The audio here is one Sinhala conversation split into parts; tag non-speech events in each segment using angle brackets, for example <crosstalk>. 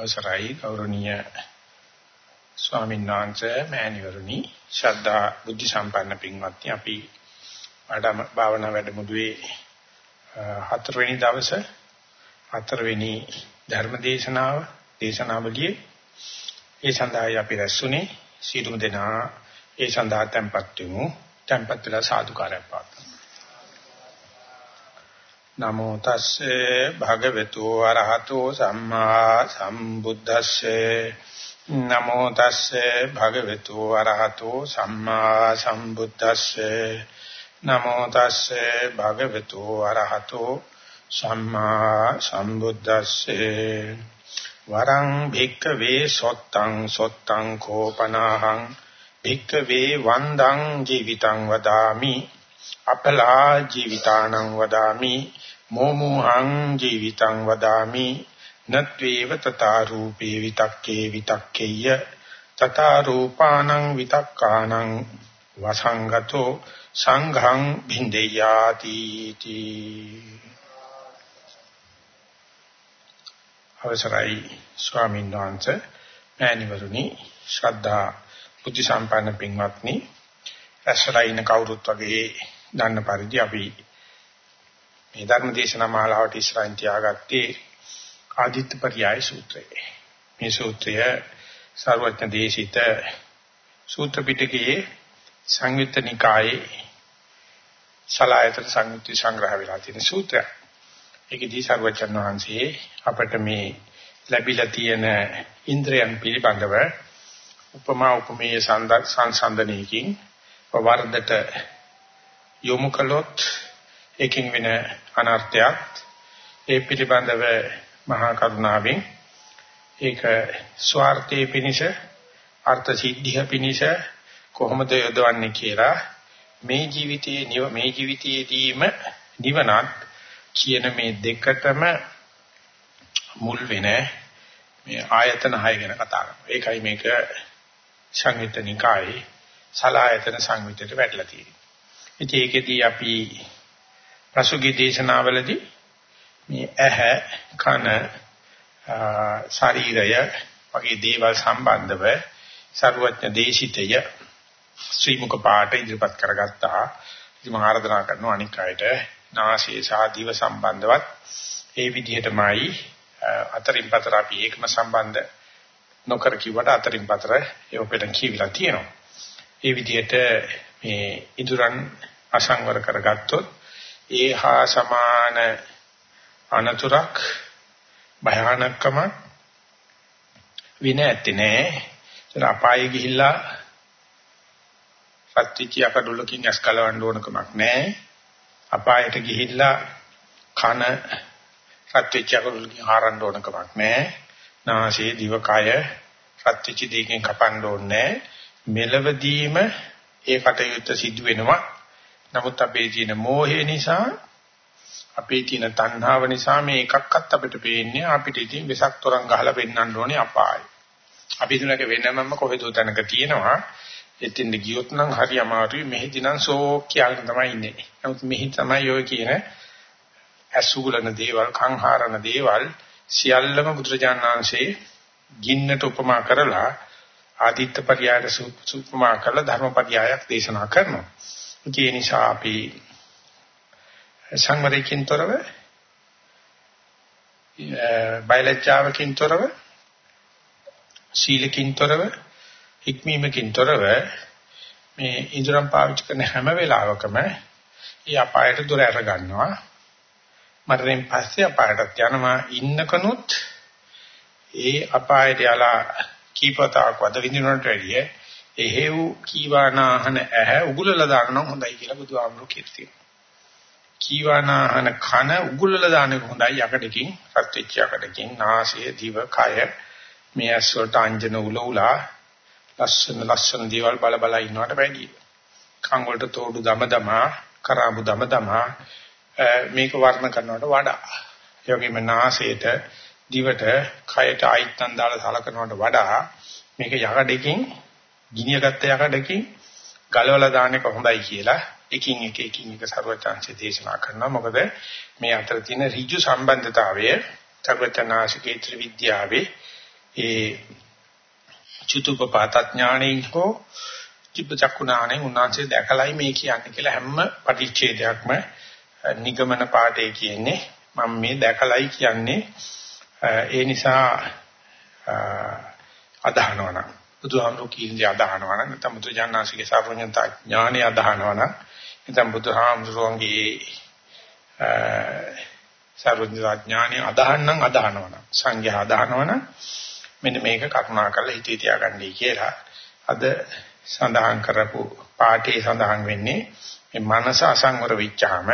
අවසරයි ගෞරවනීය ස්වාමීන් වහන්සේ මෑණිවරණි ශ්‍රද්ධා බුද්ධ සම්පන්න පින්වත්නි අපි ආඩම භාවනා වැඩමුළුවේ හතරවෙනි දවසේ හතරවෙනි ධර්ම දේශනාව දේශනාවලියේ ඒ සඳහා අපි රැස්ුනේ සීලමු දෙනා ඒ සඳහා tempත් වෙමු. tempත් වෙලා සාදුකාරයක් පාත්තා නමෝ තස්සේ භගවතු වරහතෝ සම්මා සම්බුද්දස්සේ. නමෝ තස්සේ භගවතු වරහතෝ සම්මා සම්බුද්දස්සේ. නමෝ තස්සේ භගවතු වරහතෝ සම්මා සම්බුද්දස්සේ. වරං භික්ඛවේ සොත්තං සොත්තං කෝපනාහං. භික්ඛවේ වන්දං ජීවිතං වදාමි. අපලා ජීවිතානං වදාමි. මොමුහං ජීවිතං වදාමි। නත්වේව තථා රූපේ විතක්කේ විතක්කේය තථා රූපානං විතක්කානං වසංගතෝ සංඝං භින්දයාති තී අවසරයි ස්වාමීන් වහන්සේ මෑණිවරුනි ශ්‍රද්ධා බුද්ධ සම්පන්න පින්වත්නි ඇසරයින කවුරුත් වගේ දන්න පරිදි අපි මේ ධර්ම දේශනා මාලාවට ඉස්සරහින් තියාගත්තේ ආදිත්‍ය පర్యాయ සූත්‍රය. මේ සූත්‍රය සර්වඥ දේශිත සූත්‍ර පිටකයේ සංයුත්ත නිකායේ සලායතන සංයුත්ති සංග්‍රහ වෙලා තියෙන සූත්‍රය. ඒකදී සර්වඥ වහන්සේ අපට මේ ලැබිලා තියෙන ඉන්ද්‍රයන් පිළිබඳව උපමා උපමේය සංසන්දනයකින් වර්ධට යොමු කළොත් ඒකින් වෙන අනර්ථයක් ඒ පිළිබඳව මහා කරුණාවෙන් ඒක ස්වార్థයේ පිනිස අර්ථ සිද්ධිය පිනිස කොහොමද යොදවන්නේ කියලා මේ ජීවිතයේ මේ ජීවිතයේදීම නිවනත් කියන මේ දෙකටම මුල් වෙන මේ ආයතන හය ගැන කතා කරනවා. ඒකයි මේක සංයුත්ත නිකායේ සලායතන සංයුත්තට වැටලා තියෙන්නේ. ඉතින් ඒකෙදී අපි පසුගිය දේශනාවලදී මේ ඇහැ කන ශරීරය වගේ දේවල් සම්බන්ධව සර්වඥ දේශිතය ශ්‍රී මුක පාඨ ඉදිරිපත් කරගත්තා. ඉතින් මම ආරාධනා කරනවා අනික් අයට නාසය සහ දිව සම්බන්ධවත් ඒ විදිහටමයි අතරින් පතර අපි ඒකම සම්බන්ධ නොකර කිව්වට අතරින් පතර ඒක පිටන් කියවිලා තියෙනවා. ඒ විදිහට මේ ඉදුරන් අසංවර කරගත්තොත් ඒ හා සමාන අනතුරක් භයානකම වින ඇත්තේ නෑ. ඒතර අපායේ ගිහිල්ලා සත්‍විචි අකඩුලකින් ඇස් කලවන්න ඕන කමක් නෑ. අපායට ගිහිල්ලා කන සත්‍විචි අකඩුලකින් හරන්න ඕන කමක් නෑ. නාසයේ දිව කය සත්‍විචි දෙකෙන් කපන්න ඕනේ මෙලවදීම ඒ කටයුත්ත සිදු වෙනවා. නමුත් අපේ තියෙන මෝහය නිසා අපේ තියෙන තණ්හාව නිසා මේ එකක්වත් අපිට පේන්නේ අපිට ඉතින් වෙසක් තොරන් ගහලා පෙන්වන්න ඕනේ අපායි. අපි තුනක වෙනමම කොහෙද තැනක තියෙනවා. එතින්ද ගියොත් නම් හරි අමාරුයි මෙහිදී නම් ෂෝක් කියන තමයි ඉන්නේ. නමුත් මෙහි තමයි ඔය කියන ඇසුගලන දේවල්, කංහාරන දේවල් සියල්ලම බුදුරජාණන් වහන්සේ ගින්නට උපමා කරලා ආදිත්‍ය පරියාය සූපමා කරලා ධර්මපරියායක් දේශනා කරනවා. ඒ නිසා අපි සංවරයෙන් තොරව බයලජ්ජාවකින් තොරව සීලකින් තොරව හික්මීමකින් තොරව මේ ඉදරම් පාවිච්චි කරන හැම වෙලාවකම ඒ අපායට දොර අර ගන්නවා. මරණයෙන් පස්සේ අපායටත් යනවා. ඉන්නකනුත් ඒ අපායට යලා කීපතාවක් වද විඳිනවට වැඩිය එහෙව් කීවානාහන ඇහැ උගුලලා දාන්න හොඳයි කියලා බුදුහාමුදුරු කියනවා කීවානාහන කන උගුලලා දාන්න හොඳයි යකඩකින් රත් වෙච්ච යකඩකින් නාසය දිව කය මේ ඇස් වලට අංජන උල උලා ලස්සන ලස්සන දේවල් බල බල ඉන්නවට වැඩිය. කන් වලට තෝඩු දම දමා කරාබු දම දමා මේක වර්ණ කරනවට වඩා. ඒ වගේම නාසයට දිවට කයට ආයිත්තන් දාලා සලකනවට වඩා මේක යකඩකින් ගිනියගත්ත යකඩකින් ගලවලා දාන එක හොඳයි කියලා එකින් එක එකින් එක ਸਰවචාන්සේ දේශනා කරනවා. මොකද මේ අතර තියෙන ඍජු සම්බන්ධතාවය ਸਰවචනාසිකේ ත්‍රිවිද්‍යාවේ ඒ චුතුපපාත ඥාණයෙන් හෝ චිබ්බ චක්කුණාණයෙන් උන්වහන්සේ දැකලයි මේ කියන්නේ කියලා හැම පටිච්ඡේදයක්ම නිගමන පාඩේ කියන්නේ මම මේ දැකලයි කියන්නේ. ඒ නිසා අදහනවනම් බුදුහාමුදුරු කියන්නේ අදහනවා නම් නැත්නම් බුදුජානනාංශගේ සර්වඥතා ඥානය අදහනවා නම් නැත්නම් බුදුහාමුදුරුවන්ගේ සර්වඥතා ඥානය අදහන්නම් අදහනවා නම් සංඝයා අදහනවා නම් මෙන්න මේක කරුණා කරලා හිතේ තියාගන්නයි කියලා අද සඳහන් කරපු පාඨයේ සඳහන් වෙන්නේ මේ මනස අසංවර වෙච්චාම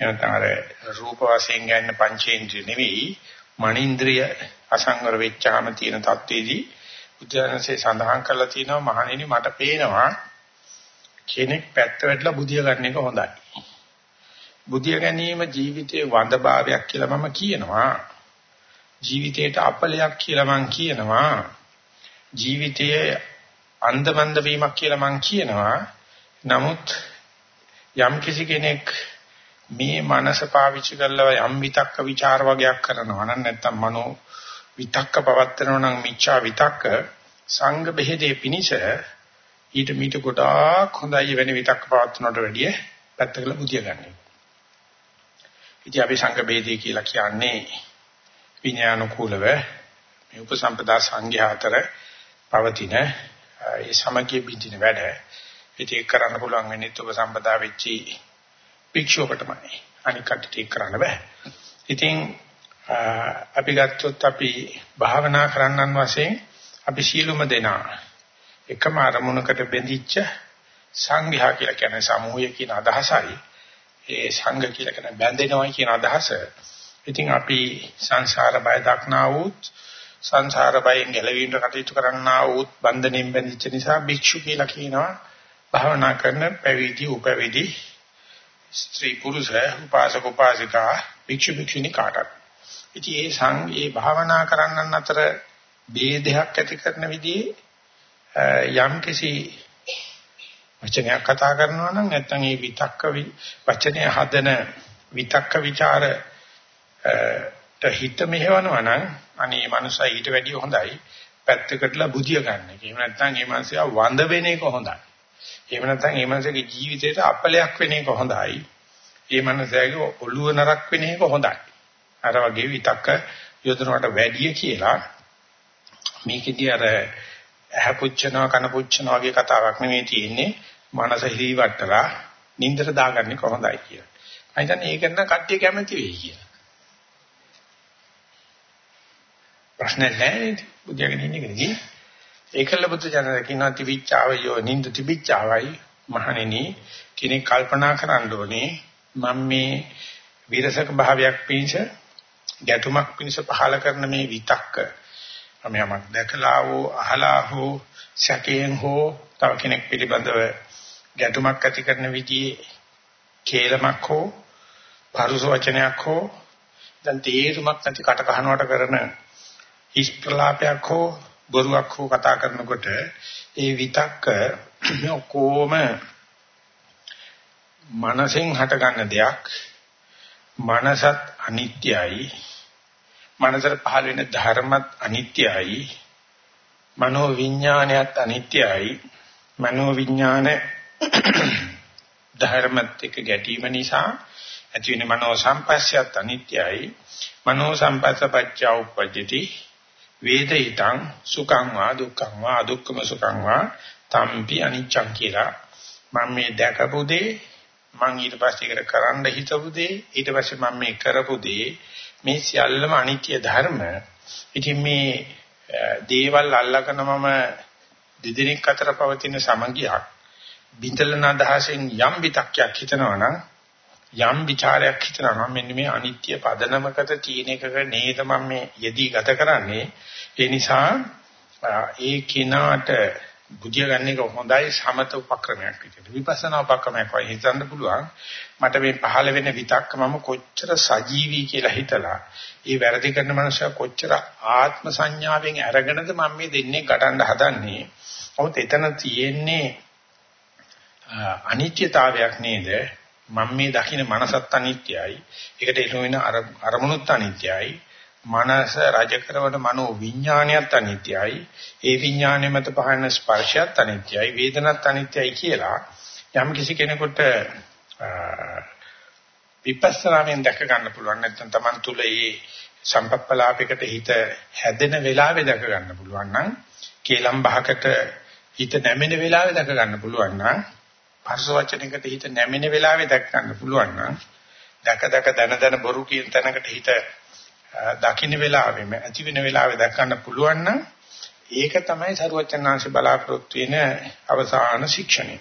එනතර රූප වශයෙන් ගන්න පංචේන්ද්‍රිය නෙවෙයි මනින්ද්‍රිය අසංවර වෙච්චාම තියෙන தത്വෙදී බුද්ධාංශේ සඳහන් කරලා තියෙනවා මහණෙනි මට පේනවා කෙනෙක් පැත්ත වැටලා බුදිය ගන්න එක හොඳයි. බුදිය ගැනීම ජීවිතයේ වඳභාවයක් කියලා මම කියනවා. ජීවිතයට අපලයක් කියලා මම කියනවා. ජීවිතයේ අන්දමන්ද වීමක් කියලා මම කියනවා. නමුත් යම් කිසි කෙනෙක් මේ මනස පාවිච්චි කරලා යම් විතක්ක ਵਿਚාර වගේක් කරනවා නම් නැත්තම් මනෝ විතක්ක පවත්තරනවා නම් මිච්ඡා විතක්ක සංඝ බෙහෙදේ පිනිස ඊට මීට ගොඩාක් හොඳයි වෙන විතක්ක පවත්වනට වැඩිය පැත්තකල බුදිය ගන්න. ඉතින් අපි සංඝ බෙහෙදේ කියලා කියන්නේ විඥානුකූලව මේ උපසම්පදා සංඝයා අතර පවතින ඒ සමගිය බින්දින වැඩ. ඒක කරන්න පුළුවන් වෙන්නේ උපසම්පදා වෙච්චි භික්ෂුවකටමයි. අනික කටට කරන්න බෑ. ඉතින් අපි ගත්තොත් අපි භාවනා කරන්නන් වශයෙන් අපි සීලුම දෙනා එකම අරමුණකට බැඳිච්ච සංඝයා කියලා කියන සමූහය කියන අදහසයි ඒ සංඝ කියලා කියන බැඳෙනවා කියන අදහස. ඉතින් අපි සංසාර බය දක්නා වූත් සංසාර බයෙන් ගැලවීමට කටයුතු කරන්නා වූත් බන්ධනෙන් බැඳිච්ච නිසා භික්ෂු කියලා කියනවා. භාවනා කරන පැවිදි උපවිදි ස්ත්‍රී පුරුෂ උපාසක උපාසිකා භික්ෂු භික්ෂුණී කාටත්. ඉතින් ඒ සං ඒ භාවනා කරන්නන් අතර ભેදයක් ඇති කරන විදිහේ යම් කිසි වචනයක් කතා කරනවා නම් නැත්නම් ඒ විතක්ක වචනය හදන විතක්ක ਵਿਚාර හිත මෙහෙවනවා නම් අනේ මනුස්සයා ඊට වැඩිය හොඳයි පැත්තකටලා බුදිය ගන්න එක. එහෙම නැත්නම් ඒ මනුස්සයා වඳ වෙන එක හොඳයි. එහෙම නැත්නම් ඒ මනුස්සයාගේ ජීවිතේට අපලයක් වෙන එක හොඳයි. ඒ මනුස්සයාගේ ඔළුව නරක් වෙන එක හොඳයි. අර වගේ විතක්ක යොදනවට වැඩිය කියලා මේකෙදී අර ඇහ පුච්චනවා කන පුච්චනවා වගේ කතාවක් නෙමෙයි තියෙන්නේ. මනස හිරිවට්ටලා නින්දට දාගන්නේ කොහොඳයි කියලා. මම හිතන්නේ ඒක නම් කට්ටිය කැමති වෙයි කියලා. ප්‍රශ්න නැහැ බුද්ධයගෙන ඉන්නේ කෙනෙක්. ඒකල බුද්ධ ජනක කියනවා තිවිච්චාව යෝ නින්ද තිවිච්චාවයි මහණෙනි කෙනෙක් කල්පනා කරන්න ඕනේ මම මේ විරසක භාවයක් පිණිස ගැටුමක් පිණිස පහල කරන මේ විතක්ක. මම යමක් දැකලා හෝ අහලා හෝ සැකයෙන් හෝ තව කෙනෙක් පිළිබඳව ගැටුමක් ඇති කරන විදිහේ කේලමක් හෝ පරුස වචනයක් හෝ දැන් තේරුමක් නැති කට කහනවට කරන හිස් ප්‍රලාපයක් හෝ බොරුවක් හෝ කතා කරනකොට ඒ විතක්ක ඔක්කොම මනසෙන් හටගන්න දෙයක්. මනසත් අනිත්‍යයි. මනසට පහළ වෙන ධර්මත් අනිත්‍යයි. මනෝ විඥානයත් අනිත්‍යයි. මනෝ විඥාන <clears throat> ධර්මත් එක්ක ගැටීම නිසා ඇති වෙන මනෝ සංපස්සයත් අනිත්‍යයි. මනෝ සංපස්ස පච්චා උපජ්ජති. වේදිතං සුඛං වා දුක්ඛං වා අදුක්ඛම සුඛං වා තම්පි අනිච්චං කියලා. මම මේ දැකපු දේ මම ඊට පස්සේ ඒකට කරන්න හිතපු දේ ඊට පස්සේ මම මේ කරපු දේ මේ සියල්ලම අනිත්‍ය ධර්ම. ඉතින් මේ දේවල් අල්ලගෙන මම දෙදෙනෙක් අතර පවතින සමගියක් බින්දලන අදහසෙන් යම් විතක්යක් හිතනවා නම් යම් ਵਿਚාරයක් හිතනවා නම් මෙන්න මේ අනිත්‍ය පදනමකට තියෙන එකක නේද මම මේ යෙදී ගත කරන්නේ. ඒ නිසා ඒ කිනාට බුද්ධිය ගන්න එක හොඳයි සමත උපක්‍රමයක් විදිහට විපස්සනා උපක්‍රමයක් වගේ හිතන්න පුළුවන් මට මේ පහළ වෙන විතක්ක මම කොච්චර සජීවී කියලා හිතලා ඒ වැරදි කරන මනුස්සයා කොච්චර ආත්ම සංඥාවෙන් අරගෙනද මම මේ දෙන්නේ ගඩන්න හදන්නේ ඔහොත් එතන තියෙන්නේ අනිත්‍යතාවයක් නේද මම මේ දකින්න මනසත් අනිත්‍යයි. ඒකට එළු වෙන අරමුණුත් අනිත්‍යයි. මනස රජ කරවන මනෝ විඥානයත් අනිත්‍යයි. ඒ විඥානය මත පහළ ස්පර්ශයත් අනිත්‍යයි. වේදනත් අනිත්‍යයි කියලා යම් කිසි කෙනෙකුට විපස්සනාවෙන් දැක ගන්න පුළුවන් නැත්නම් Taman තුල ඒ සම්පප්පලාපයකට හිත හැදෙන වෙලාවේ දැක ගන්න පුළුවන් නම් කේලම් බහකට හිත නැමෙන වෙලාවේ දැක ගන්න පුළුවන් නම් පරස වචනයකට හිත නැමෙන වෙලාවේ දැක ගන්න පුළුවන් නම් දැක දැක දන දන බොරු කියන තැනකට හිත දකින්න වෙලාවෙම ඇති වෙන වෙලාවේ දැක ගන්න පුළුවන් නම් ඒක තමයි සරුවචනාංශ බලාපොරොත්තු වෙන අවසාන ශික්ෂණය.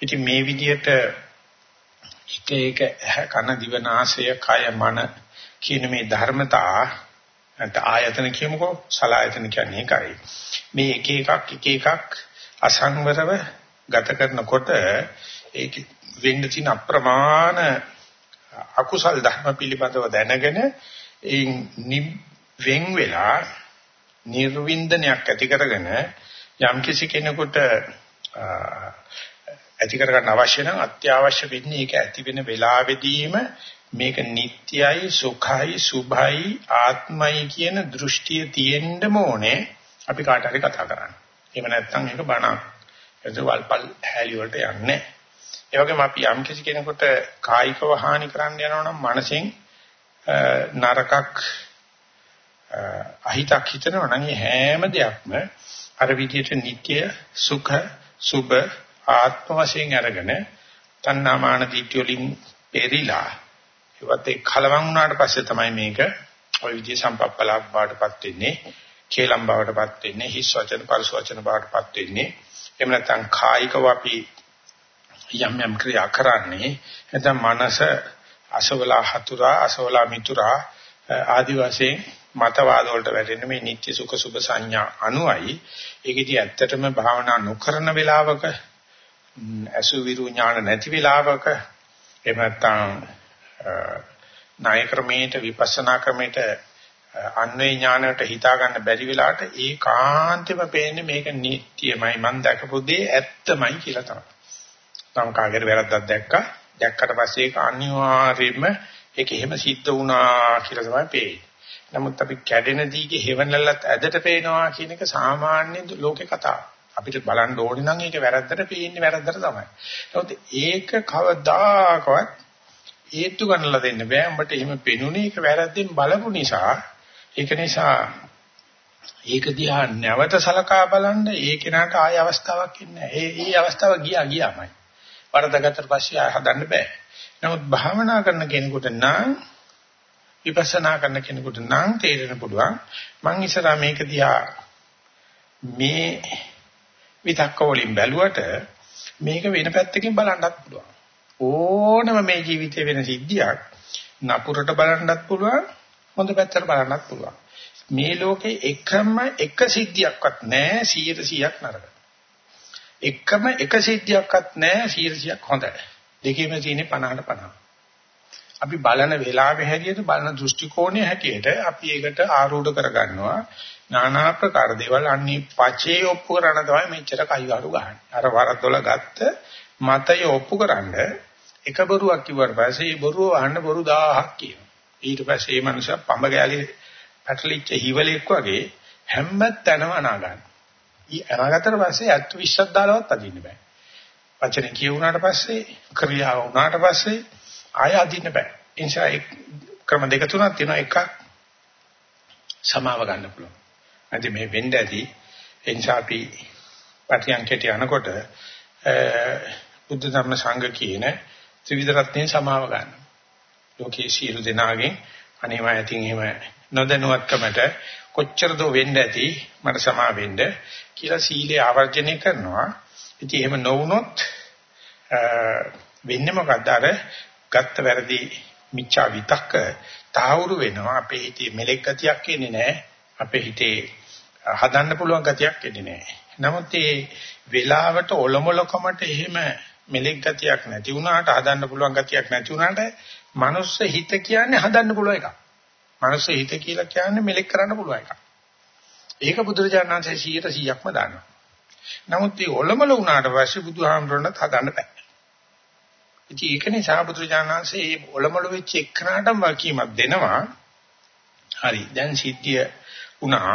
ඉතින් මේ විදිහට එක එක කන දිව නාසය කය මන කියන මේ ධර්මතා නැත්නම් ආයතන කියමුකෝ සලායතන කියන්නේ ඒකයි. මේ එක එකක් එක එකක් අසංවරව ගත කරනකොට ඒක වෙන්න තියෙන අප්‍රමාණ අකුසල් ධර්ම පිළිබඳව දැනගෙන ඒ වෙන් වෙලා නිර්වින්දනයක් ඇති කරගෙන යම් කිසි කෙනෙකුට ඇති කරගන්න අවශ්‍ය නම් අත්‍යවශ්‍ය වෙන්නේ ඒක ඇති වෙන වෙලාවෙදීම මේක නිට්ටයයි සුඛයි සුභයි ආත්මයි කියන දෘෂ්ටිය තියෙන්න ඕනේ අපි කාට හරි කතා කරන්න. එහෙම නැත්නම් ඒක බණක්. ඒක වල්පල් හැලි වලට යන්නේ. ඒ වගේම අපි යම් කිසි කෙනෙකුට කායිකව හානි කරන්න යනවා නම් මනසෙන් නරකක් අහිතක් හිතනවා නම් හැම දෙයක්ම අර විදිහට නිට්ටය සුඛ සුභ ආත්ම වශයෙන් අරගෙන තණ්හාමාන දිට්ඨිය වලින් එරිලා ඒවත් ඒ කලවම් වුණාට පස්සේ තමයි මේක ওই විදිහ සම්පප්පලාප බවටපත් වෙන්නේ කේලම් බවටපත් වෙන්නේ හිස් වචන පරිස වචන බවටපත් වෙන්නේ. එහෙම නැත්නම් කායිකව අපි යම් යම් ක්‍රියා කරන්නේ නැත්නම් මනස අසවලා හතුරා අසවලා මිතුරා ආදි වශයෙන් මතවාද වලට වැටෙන මේ නිත්‍ය සුඛ සුභ සංඥා අනුයි ඒකෙදි ඇත්තටම භාවනා නොකරන වෙලාවක අසුවිරු ඥාන නැති වෙලාවක එහෙම නැත්නම් ණය ක්‍රමයට විපස්සනා ක්‍රමයට අන්වේ ඥානයට හිතා ගන්න බැරි වෙලාවට ඒකාන්තෙම පේන්නේ මේක නිට්ටියමයි මම දැකපු දේ ඇත්තමයි කියලා තමයි. තම කාගෙර වැරද්දක් දැක්කා. දැක්කට පස්සේ ඒක අනිවාර්යයෙන්ම ඒක එහෙම සිද්ධ වුණා කියලා තමයි පේන්නේ. නමුත් අපි කැඩෙන දීගේ හේවණලත් ඇදට පේනවා කියන එක සාමාන්‍ය ලෝකේ කතාවක්. අපිට බලන්න ඕනේ නම් ඒක වැරද්දට පේන්නේ වැරද්දට තමයි. නමුත් ඒක කවදාකවත් හේතු ගන්නලා දෙන්න බෑ. උඹට එහෙම පෙනුනේ ඒක වැරද්දෙන් බලපු නිසා. ඒක නිසා ඒක දිහා නැවත සලකා බලන්න ඒ කෙනාට ආය අවස්ථාවක් ඉන්නේ නැහැ. ඒ ඒ අවස්ථාව ගියා ගියාමයි. වරදගත්තට පස්සේ ආය හදන්න බෑ. නමුත් භාවනා කරන කෙනෙකුට නම් විපස්සනා කරන කෙනෙකුට නම් තේරෙන්න පුළුවන්. මං ඉස්සරහා මේක දිහා මේ විතක්ක වලින් බැලුවට මේක වෙන පැත්තකින් බලන්නත් පුළුවන්. ඕනම මේ ජීවිතේ වෙන සිද්ධියක් නපුරට බලන්නත් පුළුවන් හොඳ පැත්තට බලන්නත් පුළුවන්. මේ ලෝකේ එකම එක සිද්ධියක්වත් නැහැ 100%ක් නරක. එකම එක සිද්ධියක්වත් නැහැ 100%ක් හොඳ. දෙකේම තියෙන්නේ 50ට 50. අපි බලන වෙලාවේ හැටියට බලන දෘෂ්ටි කෝණය හැටියට අපි ඒකට ආරූඪ කරගන්නවා নানা ආකාර දේවල් අන්නේ පචේ ඔප්පු කරන තමයි මෙච්චර කයිවාරු ගහන්නේ. අර වරදොල ගත්ත මතය ඔප්පු කරන්න එක බොරුවක් කිව්වට පස්සේ ඒ බොරුව අහන්න බොරු 1000ක් කියනවා. ඊට පස්සේ මේ මනුස්සයා පඹ ගෑලි පැටලිච්ච හිවලෙක් වගේ හැම තැනම අනා ගන්න. ඊ අනාගතතර පස්සේ අත් 20ක් දාලවත් අදින්න බෑ. වචන කියුණාට පස්සේ ක්‍රියාව වුණාට පස්සේ ආය අදින්න බෑ. ඒ නිසා ක්‍රම දෙක තුනක් තියෙනවා එකක් සමාව ගන්න පුළුවන්. අද මේ වෙන්න ඇති ඒ නිසා අපි පටියන්කයට යනකොට බුද්ධ ධර්ම සංඝ කියන ත්‍රිවිධ රත්නයේ සමාව ගන්න. ලෝකයේ සියලු දෙනාගෙන් අනේ මම ඇතින් එහෙම නොදැනුවත්කමට කොච්චර දෝ වෙන්න ඇති මට සමා වෙන්න කියලා සීලය ආවර්ජනය කරනවා. ඉතින් එහෙම නොවුනොත් වෙන්නේ මොකද්ද? අර ගත්ත වැරදි මිච්ඡා විතක්ක තාවුරු වෙනවා. අපේ හිතේ මෙලෙක් ගතියක් එන්නේ නැහැ. අපේ හිතේ හදන්න පුළුවන් ගතියක් එන්නේ නැහැ. නමුත් මේ වෙලාවට ඔලොමලකමට එහෙම මෙලෙක් ගතියක් නැති වුණාට හදන්න පුළුවන් ගතියක් නැති වුණාට මනුස්ස හිත කියන්නේ හදන්න පුළුවන් එකක්. මනුස්ස හිත කියලා කියන්නේ මෙලෙක් කරන්න පුළුවන් එකක්. ඒක බුදුරජාණන් වහන්සේ 100%ක්ම දන්නවා නමුත් මේ ඔලොමල වුණාට පස්සේ බුදුහාමුදුරන්ට හදන්න බෑ. ඉතින් ඒක නිසා බුදුරජාණන් වහන්සේ මේ ඔලොමල වෙච්ච එක්කනටම වකීමක් දෙනවා. හරි දැන් සිද්ධිය වුණා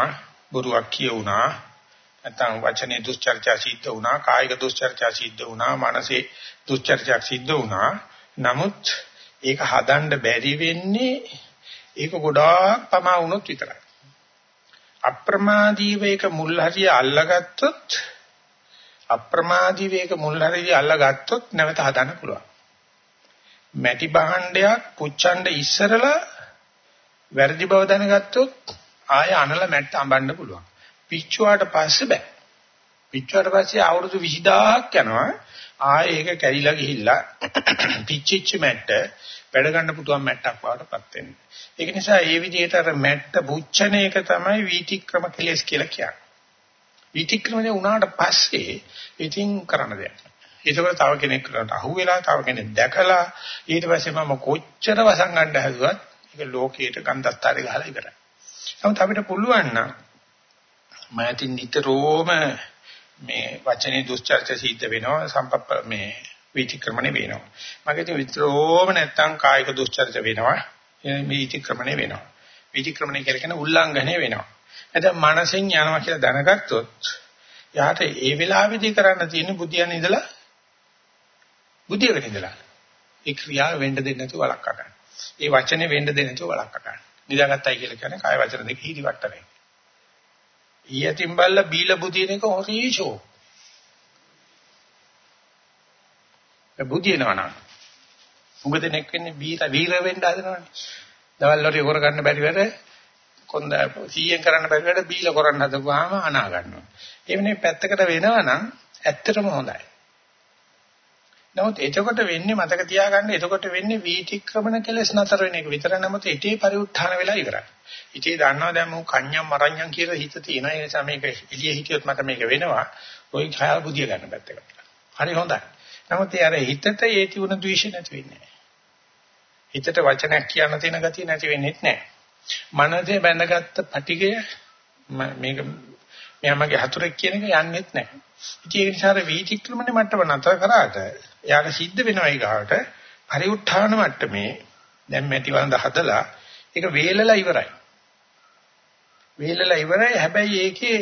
බොරුවක් කියුණා නැත්නම් වචනේ දුස්චර්චා සිද්ධ වුණා කායික දුස්චර්චා සිද්ධ වුණා මානසික දුස්චර්චා සිද්ධ වුණා. නමුත් ඒක හදන්න බැරි වෙන්නේ ඒක ගොඩාක් පමා වුණොත් විතරයි අප්‍රමාදීව ඒක මුල් හරිය අල්ලගත්තොත් අප්‍රමාදීව ඒක මුල් හරිය අල්ලගත්තොත් නැවත හදන්න පුළුවන් මැටි භාණ්ඩයක් පුච්චන්න ඉස්සරලා වැරදි බව දැනගත්තොත් ආය අනල මැට්ට අඹන්න පුළුවන්. පිච්චුවාට පස්සේ බෑ. පිච්චුවාට පස්සේ අවුරුදු 20000ක් යනවා. ආය ඒක කැරිලා ගිහිල්ලා පිච්චිච්ච මැට්ට වැඩ ගන්න පුතුන් මැට්ටක් වඩටපත් වෙන්නේ. ඒක නිසා මේ විදිහට අර මැට්ට පුච්චන එක තමයි වීතික්‍රම කෙලස් කියලා කියන්නේ. වීතික්‍රමනේ උනාට පස්සේ ඉතින් කරන්න දෙයක්. ඒකවල තව කෙනෙක් කරට අහුවෙලා තව කෙනෙක් දැකලා ඊට පස්සේ මම කොච්චර වසංගණ්ඩ හැදුවත් ඒක ලෝකයට ගන්ධස්තරේ ගහලා ඉවරයි. නමුත් අපිට පුළුවන් නම් මෑතින් නිතරම මේ වචනේ දුස්චර්ච සිද්ධ වෙනවා සම්පප්ප මේ විචක්‍රමණේ වෙනවා. මගේ විතරෝම නැත්තම් කායික දුස්චර්ච වෙනවා. මේ විචක්‍රමණේ වෙනවා. විචක්‍රමණේ කියලා කියන උල්ලංඝනය වෙනවා. නැත්නම් මනසෙන් යනවා කියලා දැනගත්තොත් යාට ඒ වෙලාවේදී කරන්න තියෙන බුද්ධියන් ඉඳලා බුද්ධියකට ඉඳලා ඒ ක්‍රියාව වෙන්න දෙන්නේ නැතුව වළක්වා ගන්න. ඒ වචනේ වෙන්න දෙන්නේ නැතුව වළක්වා ගන්න. නිදාගත්තයි කියලා කියන්නේ කාය වචන දෙක හිරිවට්ටනේ. ඊයතින් බල්ල බීල බුදින එක හොරීෂෝ. ඒ බුදිනවනම් උග දෙනෙක් වෙන්නේ බීර වීර වෙන්න හදනවනේ. දවල් වලට කර ගන්න බැරි වැඩ කොන්ද 100ෙන් කරන්න බැරි වැඩ බීල කරන්න හදපුවාම අනා ගන්නවා. ඒ වෙනේ පැත්තකට වෙනවනම් ඇත්තටම හොඳයි. නමුත් එතකොට වෙන්නේ මතක තියාගන්න එතකොට වෙන්නේ වීතික්‍රමණ කෙලස් නතර වෙන එක විතර නමුත් ඉතේ පරිඋත්ථාන වෙලා ඉවරයි. ඉතේ දන්නවා දැන් මම කන්‍යම් මරණ්‍යම් කියලා හිත තියෙනවා. ඒ නිසා මේක එළිය හිටියොත් මට මේක වෙනවා. ওই ඛයාල බුදිය ගන්න පැත්තකට. හරි හොඳයි. නමුත් ඒ අර හිතට ඒ තිබුණ ද්වේෂ නැති වෙන්නේ නැහැ. හිතට වචනයක් කියන්න තියෙන ගතිය නැති වෙන්නේ නැහැ. මනසේ බැඳගත්ත පටිගය මේක මෙයාමගේ හතුරෙක් කියන එක යන්නේත් නැහැ. ඉතින් ඒ නිසා වීතික්‍රමනේ මට්ටම නතර කරාට එයාට සිද්ධ වෙනවා ඊගාවට පරිඋත්ථාන මට්ටමේ දැන් මැටි වලඳ හදලා ඒක වේලලා ඉවරයි. වේලලා ඉවරයි හැබැයි ඒකේ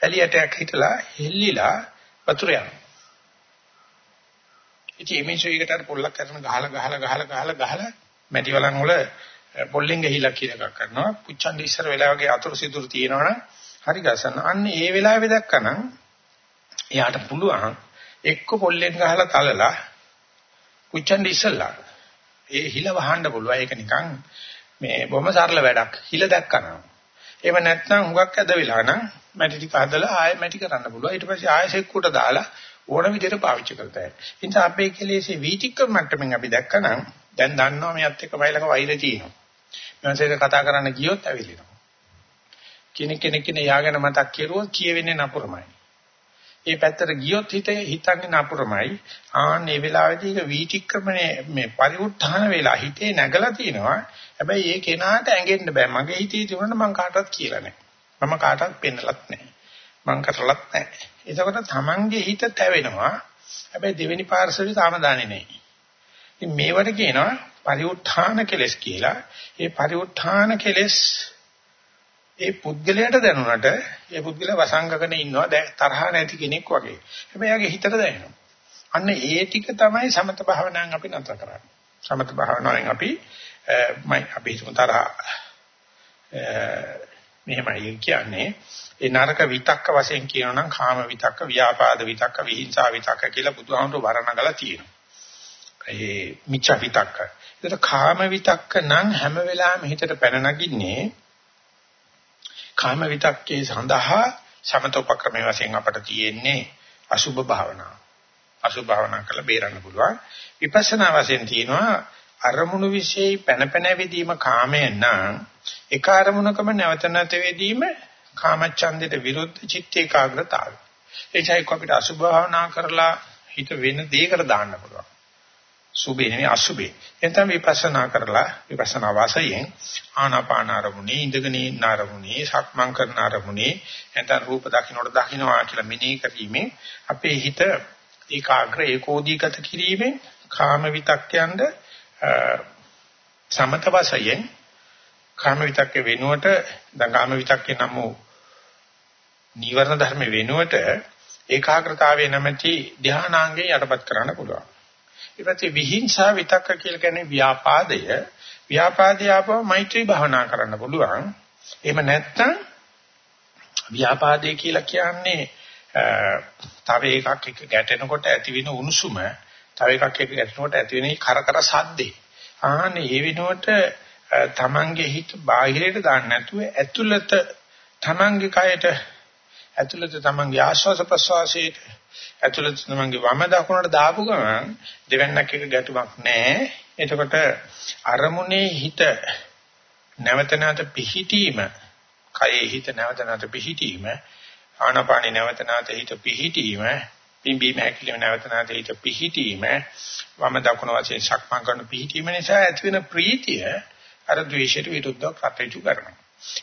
පැලියටයක් හිටලා හෙල්ලිලා වතුර යනවා. ඉතින් මේ ශරීරයට අර පොල්ලක් කරන ගහලා ගහලා ගහලා ගහලා ගහලා මැටි වලන් වල පොල්ලෙන් ගහිලා කියන එකක් කරනවා. පුච්චන් ඉස්සර වෙලා වගේ අතුරු සිදුරු තියෙනවනම් හරි ගසන්න. අන්න ඒ වෙලාවේ දැක්කනම් එයාට පුළුවන් එක්ක පොල්ලෙන් ගහලා තලලා කුච්චන්ඩ ඉස්සලා. ඒ හිල වහන්න පුළුවන්. ඒක නිකන් මේ බොහොම සරල වැඩක්. හිල දැක්කනම්. එහෙම නැත්නම් හුඟක් ඇද වෙලා නම් මැටි ටික හදලා ආයෙ මැටි කරන්න පුළුවන්. ඊට පස්සේ ආයෙ සෙක්කුවට දාලා ඕන විදිහට පාවිච්චි කරතයි ඒ නිසා අපේ කෙලෙසේ වීතික මට්ටමින් අපි දැක්කනම් දැන් දන්නවා මෙයත් එක්ක වයිලක වෛර තියෙනවා. මනසේක කතා කරන්න ගියොත් ඇවිලිනවා කෙනෙක් කෙනෙක් කෙනේ යාගෙන මතක් කෙරුවොත් කියවෙන්නේ නපුරමයි. ඒ පැත්තට ගියොත් හිත හිතන්නේ නපුරමයි. ආන් මේ වෙලාවේදී ඒක වීතික්‍රමණය මේ පරිඋත්ථාන වෙලා හිතේ නැගලා තිනවා. හැබැයි ඒ කෙනාට ඇඟෙන්න බෑ. මගේ හිතේ තිබුණා මම කාටවත් කියලා නැහැ. මම කාටවත් පෙන්නලත් නැහැ. මං කරලත් නැහැ. එතකොට තමන්ගේ හිත තැවෙනවා. හැබැයි දෙවෙනි පාර්ශවයේ සාමදානේ නැහැ. ඉතින් මේවට කියනවා පරිඋත්ථාන කෙලස් කියලා. ඒ පරිඋත්ථාන කෙලස් ඒ පුද්ගලයාට දැනුණට ඒ පුද්ගලයා වසංගකන ඉන්නවා දැන් තරහ නැති කෙනෙක් වගේ. හැබැයි යාගේ හිතට දැනෙනවා. අන්න ඒ ටික තමයි සමත භාවනාවෙන් අපි නතර කරන්නේ. සමත භාවනාවෙන් අපි මයි අපි හිතමු තරහ මෙහෙමයි කියන්නේ ඒ නරක විතක්ක වශයෙන් කියනවා නම් කාම විතක්ක, ව්‍යාපාද විතක්ක, විහිංසා විතක්ක කියලා බුදුහාමුදුරු වර්ණගලා තියෙනවා. ඒ මිච්ඡා විතක්ක. ඒක කාම විතක්ක නම් හැම වෙලාවෙම හිතට පැන නගින්නේ කාම විතක්කේ සඳහා සමත උපක්‍රමයේ වශයෙන් අපට තියෙන්නේ අසුභ භාවනාව. අසුභ භාවනා කරලා බේරන්න පුළුවන්. විපස්සනා වශයෙන් තියෙනවා අරමුණු વિશે පැන පැන වෙදීම කාමයෙන් නම් එක අරමුණකම නැවත නැවත වෙදීම කාමච්ඡන්දයට විරුද්ධ චිත්ත ඒකාග්‍රතාවය. එයිසයි අපිට අසුභ භාවනා කරලා හිත වෙන දෙයකට දාන්න පුළුවන්. සුභේ නෙවෙයි අසුභේ. එතන විපස්සනා කරලා විපස්සනා වාසයෙන් ආනාපාන ආරමුණේ ඉඳගෙන ඉන්න ආරමුණේ සක්මන් කරන ආරමුණේ එතන රූප දකින්නට දකින්නවා කියලා මෙනෙහි කිරීමෙන් අපේ හිත ඒකාග්‍ර ඒකෝදීගත කිරීමෙන් කාම විතක්යන්ද සමත වාසයෙන් කාම විතක්කේ වෙනුවට දැන් කාම විතක්කේ නම් වූ නීවරණ ධර්ම වෙනුවට ඒකාග්‍රතාවයේ නැමැති ධානාංගේ යටපත් කරන්න පුළුවන්. ඊට පස්සේ විහිංසා විතක්ක කියලා කියන්නේ ව්‍යාපාදය. ව්‍යාපාදේ ආපව මෛත්‍රී භාවනා කරන්න පුළුවන්. එහෙම නැත්නම් ව්‍යාපාදේ කියලා කියන්නේ තව එකක් එක ගැටෙනකොට ඇතිවෙන උණුසුම තව එකක් එක ගැටෙනකොට ඇතිවෙන කරකර සද්දේ. ආන්නේ ඒ වෙනුවට තමන්ගේ හිත බාහිරයට දාන්න නැතුව ඇතුළත තමන්ගේ කයට ඇතුළත තමන්ගේ ආශ්වාස ප්‍රශ්වාසයේ ඇතුළත තමන්ගේ වම දකුණට දාපු ගමන් දෙවන්නක් එක ගැටුමක් නැහැ. එතකොට අරමුණේ හිත නැවත නැවත පිහිටීම, කයේ හිත නැවත නැවත පිහිටීම, ආනාපානේ නැවත නැවත හිත පිහිටීම, පිම්බීම හැකිලිම නැවත නැවත හිත පිහිටීම, වම දකුණ වශයෙන් සක්මන් කරන පිහිටීම නිසා ඇතිවෙන ප්‍රීතිය අර ද්වේෂයට විරුද්ධව කටයුතු කරනවා.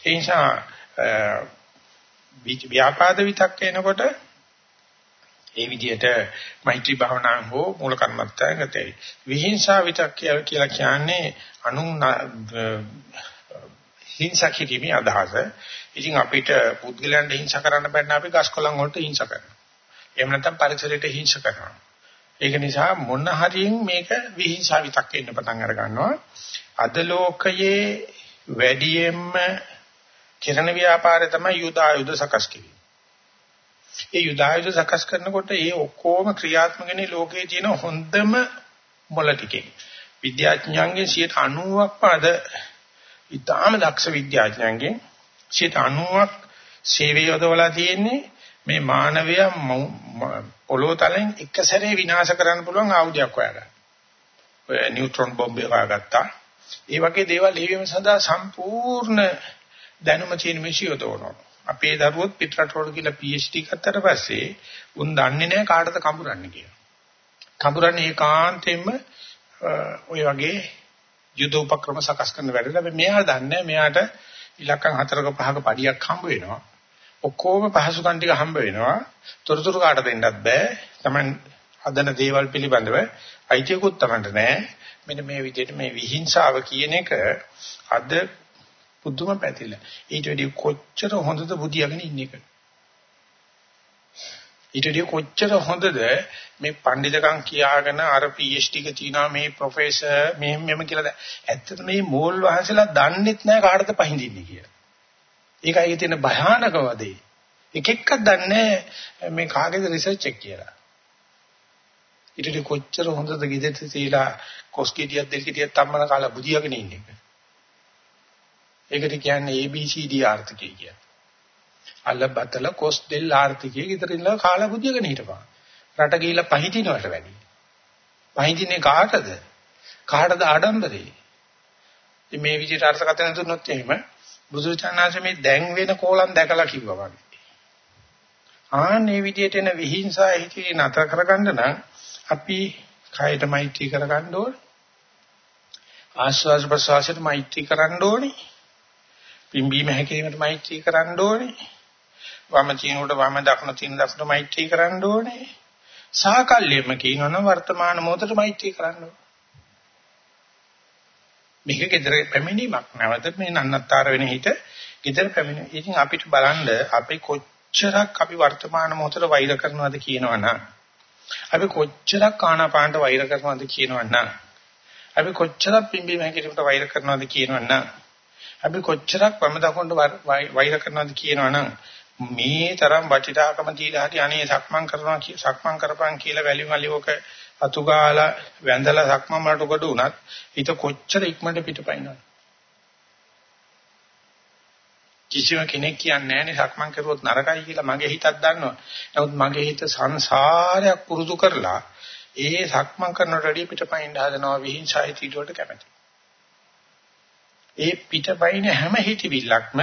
ඒ නිසා ව්‍යාපාද විතක් එනකොට ඒ විදිහට මෛත්‍රී භාවනාවෙන් හෝ මූල කර්මත්තාය ගතයි. විහිංසා විතක් කියලා කියන්නේ අනු හිංසා කිරීමේ අදහස. ඉතින් අපිට පුද්ගලයන්ට හිංසා කරන්න බැන්න අපි ගස්කොලන් වලට හිංසා කරනවා. එහෙම නැත්නම් පරිසරයට හිංසා කරනවා. ඒක නිසා මොන හරියෙන් මේක විහිංසා විතක් එන්න පටන් අර ගන්නවා. අද ලෝකයේ වැඩියෙන්ම කිරණ ව්‍යාපාරය තමයි යුද ආයුධ සකස් කිරීම. ඒ යුද ආයුධ සකස් කරනකොට ඒ ඔක්කොම ක්‍රියාත්මකනේ ලෝකයේ තියෙන හොඳම මොළ ටිකේ. විද්‍යාඥයන්ගේ 90ක්ම අද ඉතාම දක්ෂ විද්‍යාඥයන්ගේ 90ක් සේවය යොදවලා තියෙන්නේ මේ මානවයා පොළොව තලෙන් එක සැරේ විනාශ කරන්න පුළුවන් ආයුධයක් හොයාගන්න. ඔය නියුට්‍රෝන බෝම්බේ හොයාගත්තා. ඒ වගේ දේවල් ලිවීම සඳහා සම්පූර්ණ දැනුම තියෙන මිනිස්සු යොදවනවා. අපේ දරුවොත් පිටරටවල කියලා PhD ගත්තට පස්සේ උන් දන්නේ නැහැ කාටද කඹරන්නේ කියලා. කඹරන්නේ ඒකාන්තයෙන්ම ඔය වගේ යුද උපක්‍රම සකස් කරන වැඩ. හැබැයි මෙයා දන්නේ මෙයාට ඉලක්කම් හතරක පහක පඩියක් හම්බ වෙනවා. ඔක්කොම පහසුකම් ටික හම්බ වෙනවා. තොරතුරු කාට දෙන්නත් බෑ. Taman හදන දේවල් පිළිබඳව අයිතියකුත් Tamanට නැහැ. මෙන්න මේ විදිහට මේ විහිංසාව කියන එක අද පුදුම පැතිරලා. ඊට වැඩි කොච්චර හොඳද බුදියාගෙන ඉන්න එක. ඊට වැඩි කොච්චර හොඳද මේ පඬිතකම් කියාගෙන අර PhD එක තියනවා මේ ප්‍රොෆෙසර් මෙහෙම මෙහෙම කියලා. ඇත්තට මේ මෝල් වහන්සලා දන්නෙත් නැහැ කාටද පහඳින්නේ කියලා. ඒකයි ඒකේ තියෙන භයානකම දේ. එක එකක් දන්නේ මේ කාගේද රිසර්ච් එක කියලා. ඊට වැඩි කොච්චර හොඳද ගෙදරට තියලා කොස්කීටියක් දෙල්කිටියක් තම්මන කාලා බුදියාගෙන ඉන්න එක. ඒකට කියන්නේ ABCD ආර්ථිකය කියලා. අල්ල බතල කොස් දෙල් ආර්ථිකය විතරින්ලා කාලා බුදියාගෙන හිටපන්. රට ගිහිල්ලා පහිටිනවට වැඩි. පහිටින්නේ කාටද? කාටද ආඩම්බරේ? ඉතින් මේ විදිහට අර්ථකථන දුන්නොත් එහෙම බුදුචානන්සේ මේ දැන් වෙන කෝලම් දැකලා කිව්වා වගේ. ආන්නේ විදිහට එන විහිංසා හිතේ නතර කරගන්න නම් අපි කයට මෛත්‍රී කරගන්න ඕනේ. ආස්වාද ප්‍රසවාසයට මෛත්‍රී කරන්න ඕනේ. පිම්බීම හැකිරීමට මෛත්‍රී කරන්න ඕනේ. වම තිනුට වම දකුණ තින දකුණ මෛත්‍රී කරන්න ඕනේ. සාකල්යෙම කියනවනම් වර්තමාන මොහොතට මෛත්‍රී කරන්න ඕනේ. මේක gedara පැමිණීමක් නැවත මේ නන්නත්තර වෙන හිත gedara පැමිණ. ඉතින් අපිට බලන්න අපි කොච්චරක් අපි වර්තමාන මොහොතට වෛර කරනවද කියනවනම් අපි කොච්චරක් ආනාපානට වෛර කරනවද කියනවනම් අපි කොච්චරක් පිම්බීම හැකිරීමට වෛර කරනවද කියනවනම් අපි කොච්චරක් වම දකුණට වෛර කරනවද කියනවනම් මේ තරම් වටිනාකම තියලා හරි අනේ සක්මන් කරනවා සක්මන් කරපන් කියලා වැලි මලියෝක අතුගාලා වැඳලා සක්මන් වලට කොට උනත් හිත කොච්චර ඉක්මනට පිටපයින්වද කිසිම කෙනෙක් කියන්නේ නැහැ නේ සක්මන් කරුවොත් නරකයි කියලා මගේ හිතක් දන්නවා. නමුත් මගේ හිත සංසාරයක් පුරුදු කරලා ඒ සක්මන් කරනට වැඩිය පිටපයින් හදනවා විහිංසයි තීට වලට කැමති. ඒ පිටපයින් හැම හිතවිල්ලක්ම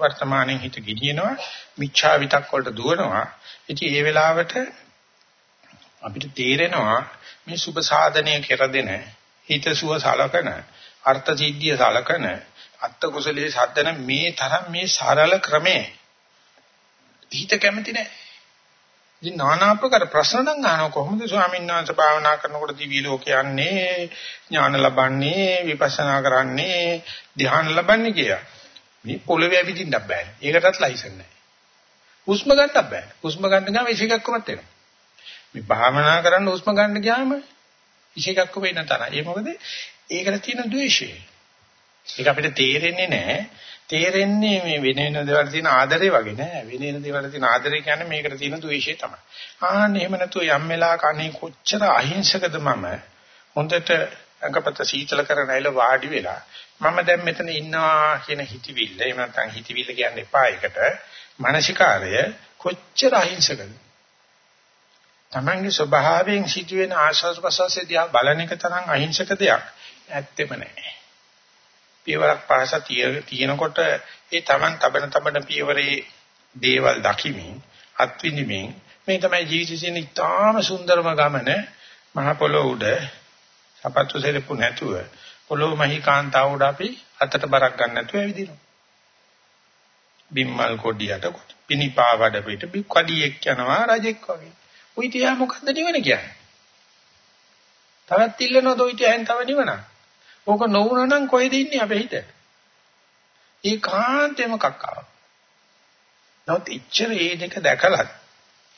වර්තමානයේ හිත ගිනියනවා මිච්ඡා විතක් වලට දුවනවා. ඉතින් ඒ වෙලාවට අපිට තේරෙනවා මේ සුභ සාධනය කෙරදෙන හිතසුව සලකන අර්ථ සිද්ධිය සලකන අත්ත කුසලයේ සද්දන මේ තරම් මේ සරල ක්‍රමේ හිත කැමති නැහැ. ඉතින් নানা ආකාර ප්‍රශ්න නම් අහනවා කොහොමද ස්වාමීන් වහන්සේ භාවනා කරනකොට දිවි ලෝක යන්නේ ඥාන ලබන්නේ විපස්සනා කරන්නේ ධ්‍යාන ලබන්නේ කියලා. මේ පොළවේ ඇවිදින්න බෑ. ඒකටත් ලයිසන් නැහැ. හුස්ම ගන්නත් බෑ. හුස්ම ගන්න ගාම ඉසිකක්කමත් වෙනවා. මේ භාවනා කරන්න හුස්ම ගන්න ගියාම ඉසිකක්ක වෙන්න තරයි. ඒ මොකද ඒකට තියෙන ද්වේෂය. ඒක අපිට තේරෙන්නේ නැහැ. තේරෙන්නේ මේ වෙන වෙන දේවල් තියෙන ආදරේ වගේ නෑ. වෙන වෙන දේවල් තියෙන ආදරේ කියන්නේ මේකට තියෙන ද්වේෂය තමයි. ආන්න එහෙම නැතුව යම් වෙලාවක අනේ කොච්චර අහිංසකද මම හොඳට අඟපත සීතල කරන අයල වාඩි වෙලා මම දැන් මෙතන ඉන්නවා කියන හිතවිල්ල එහෙම නැත්නම් හිතවිල්ල කියන්න එපා ඒකට මානසිකාරය කොච්චර අහිංසකද තමන්ගේ ස්වභාවයෙන් සිදුවෙන ආශාස ප්‍රසවාසය දිහා බලන එක තරම් අහිංසක දෙයක් ඇත්තෙම නැහැ පියවරක් පාස තියෙනකොට ඒ Taman තබන තබන පියවරේ දේවල් දකිමින් අත්විඳිමින් මේ තමයි ජීවිතයේ ඉතාම සුන්දරම ගමන මහ පොළොව උඩ සපත්තු සෙලපු නැතුව පොළොව මහී කාන්තාව උඩ අපි අතට බරක් ගන්න නැතුව ඇවිදිනවා බිම්මල් කොඩියට පිනිපා වඩ පිට බික්කඩියෙක් යනවා රජෙක් වගේ. උයි තියා මොකද්ද නිවන කියන්නේ? තවත් ඉල්ලනොත් උයි තියා තව නිවනක්. ඕක නොවුනා නම් කොහෙද ඉන්නේ අපේ හිත? ඒකාන්තෙම කක්කාව. නමුත් ඉච්ඡර ඒ දෙක දැකලත්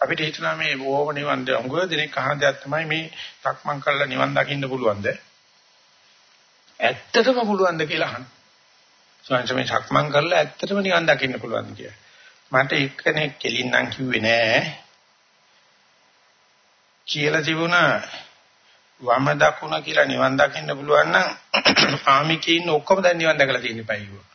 අපිට හිතනවා මේ ඕම නිවන් දඟුව දිනක් අහන දෙයක් තමයි මේ සක්මන් කරලා නිවන් දකින්න පුළුවන්ද? ඇත්තටම පුළුවන්ද කියලා අහන. සෝංශ මේ සක්මන් කරලා ඇත්තටම නිවන් දකින්න පුළුවන්ද කියලා. මට එක්කෙනෙක් කෙලින්නම් කිව්වේ නෑ. කියලා තිබුණා වම දකුණ කියලා නිවන් දකින්න පුළුවන් නම් <clears throat> ආමිකේ ඉන්න ඔක්කොම දැන් නිවන් දැකලා තියෙන පයි කිව්වා.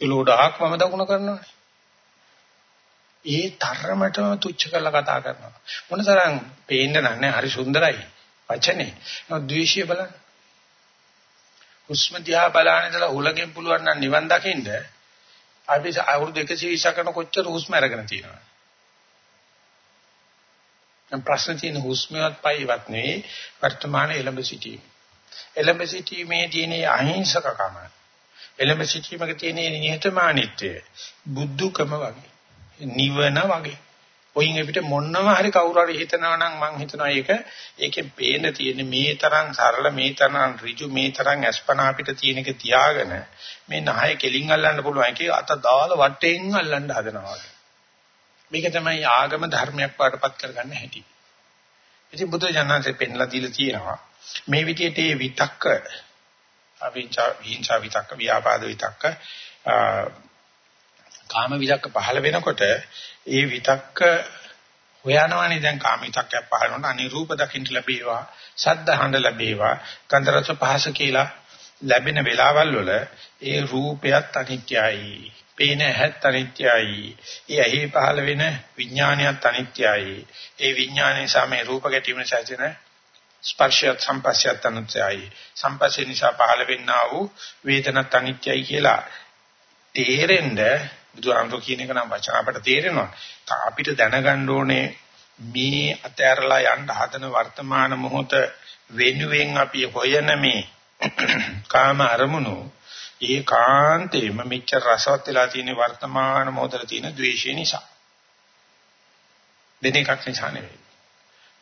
ඒලෝඩාක් වම දකුණ කරනවානේ. ඒ තරමටම තුච්ච කරලා කතා කරනවා. මොනතරම් පේන්න නැහැ හරි සුන්දරයි වචනේ. නෝ ද්වේෂය බලන්න. හුස්ම දිහා බලන ඉඳලා උලගෙන් පුළුවන් නම් නිවන් දකින්න අපි අවුරුදු 120 කරන කොච්චර හුස්ම අරගෙන තියෙනවද? දැන් ප්‍රශ්න තියෙන හුස්මවත් පයිවත් නෙවෙයි වර්තමාන එළඹ සිටීම. එළඹ සිටීමේ තියෙන අහිංසකකම. එළඹ සිටීමක තියෙන නිහතමානීත්වය බුද්ධකම වගේ. නිවන වගේ. ඔයින් අපිට මොනම හරි කවුරු හරි හිතනවා නම් මං හිතනවා ඒක ඒකෙන් පේන තියෙන මේ තරම් සරල මේ තරම් ඍජු මේ තරම් අස්පනා අපිට තියෙන එක තියාගෙන මේ නහය කෙලින් අල්ලන්න පුළුවන් එකේ අත දාලා වටෙන් අල්ලන්න හදනවා වගේ. මේක තමයි ආගම ධර්මයක් වඩපත් කරගන්න හැටි. ඉතින් බුදු ජානන්සේ පෙන්ලා දීලා තියෙනවා මේ විදිහට මේ විතක්ක අවිචා විහිංසා විතක්ක ව්‍යාපාද විතක්ක කාම විතක්ක පහළ වෙනකොට ඒ විතක්ක හොයනවනේ දැන් කාම විතක්කයක් පහළ වුණා අනිරූප දකින්න ලැබේවා සද්ද හඬ ලැබේවා කන්දරස පහස කියලා ලැබෙන වෙලාවල් වල ඒ රූපයත් අනිත්‍යයි පේන ඇහත් අනිත්‍යයි. ඒ ඇහි පහළ වෙන විඥානියත් අනිත්‍යයි. ඒ විඥානයේ සමේ රූප ගැටීම සැචෙන ස්පර්ශයත් සම්පස්සයත් අනිත්‍යයි. සම්පස්සේ නිසා පහළ වෙන්නා වූ වේදනත් අනිත්‍යයි කියලා තේරෙන්න බුදුහාමුදුරු කියන එක නම් වචන අපට තේරෙනවා. අපිට දැනගන්න ඕනේ මේ අතෑරලා යන්න හදන වර්තමාන මොහොත වෙනුවෙන් අපි හොයන මේ <clears throat> කාම අරමුණු ඒකාන්තයෙන්ම මෙච්චර රසවත් වෙලා තියෙන වර්තමාන මොහොතේ තියෙන ද්වේෂය නිසා. දෙන එකක් නිසා නෙවෙයි.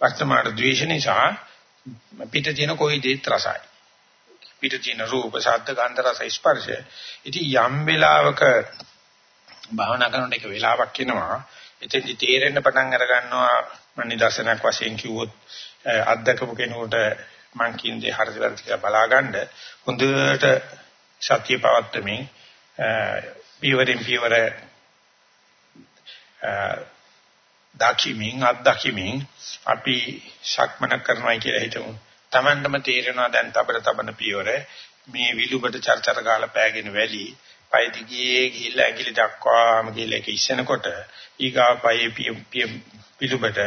වර්තමාන ද්වේෂ නිසා පිට තියෙන කොයි දෙයක් රසයි. පිට තියෙන රූප, ශබ්ද, ගන්ධ, රස, ස්පර්ශ. ඉතින් යම් වෙලාවක භාවනා කරන එක වෙලාවක් එනවා. එතෙන්දි තේරෙන්න පටන් අර ගන්නවා මම නිදර්ශනයක් වශයෙන් කිව්වොත් අත්දකපු කෙනෙකුට මං කියන දේ හරිද වැරදිද කියලා බලාගන්න හොඳට සතිය පවත්වමින් පියවරෙන් පියවර දකිමින් අත්දකිමින් අපි ශක්මන කරනවා කියලා හිතමු. Tamandම තේරෙනවා දැන් තබන තබන පියවර මේ විලුඹට චර්චර ගාලා පෑගෙන වැලි පය දිගේ ගිහිල්ලා ඇඟිලි දක්වාම ගිහිල්ලා ඒක ඉස්සෙනකොට ඊගා පයේ පිලුඹට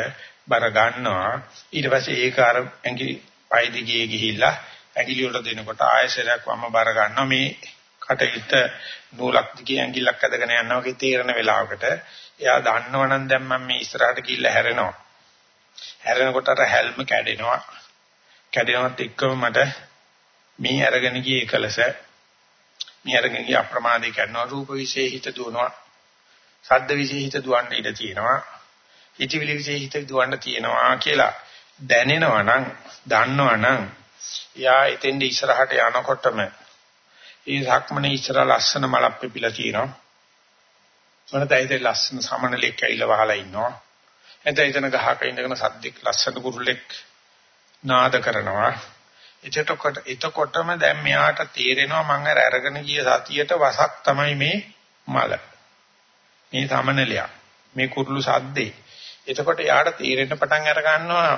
බර ගන්නවා ඊට පස්සේ ඒක අර ඇඟිලි පය දිගේ ගිහිල්ලා ඇඟිලි වලට දෙනකොට ආයසරයක් වම බර ගන්නවා. මේ කටහිට නූලක් දිගේ ඇඟිල්ලක් ඇදගෙන යනවා වගේ තීරණ වෙලාවකට. එයා දන්නවනම් දැන් මම මේ ඉස්සරහට ගිහිල්ලා හැරෙනවා. හැරෙනකොට අර හැල්ම කැඩෙනවා. කැඩෙනවත් එක්කම මට මේ අරගෙන ගියේ එකලස මේ අරගෙන ගිය අප්‍රමාදේ කරනවා. රූප විශේෂ හිත දුවනවා. ශබ්ද විශේෂ හිත දුවන්න ඉඩ තියෙනවා. හිතවිලි විශේෂ හිත දුවන්න තියෙනවා කියලා දැනෙනවා නම් දන්නවා නම් යා එතෙන්ද ඉස්සරහට යනකොටම ඒ සක්මනේ ඉස්සර ලස්සන මලක් පිපිලා තියෙනවා. මොනතයිද ලස්සන සමනලෙක් ඇවිල්ලා වහලා ඉන්නවා. එතන එතන ගහක ඉඳගෙන සද්දෙක් ලස්සන කුරුල්ලෙක් නාද කරනවා. එතකොට එතකොටම දැන් මෙයාට තේරෙනවා මම අර අරගෙන ගිය සතියට වසක් තමයි මේ මල. මේ සමනලයක්. මේ කුරුළු සද්දේ. එතකොට යාට තේරෙන්න පටන් අර ගන්නවා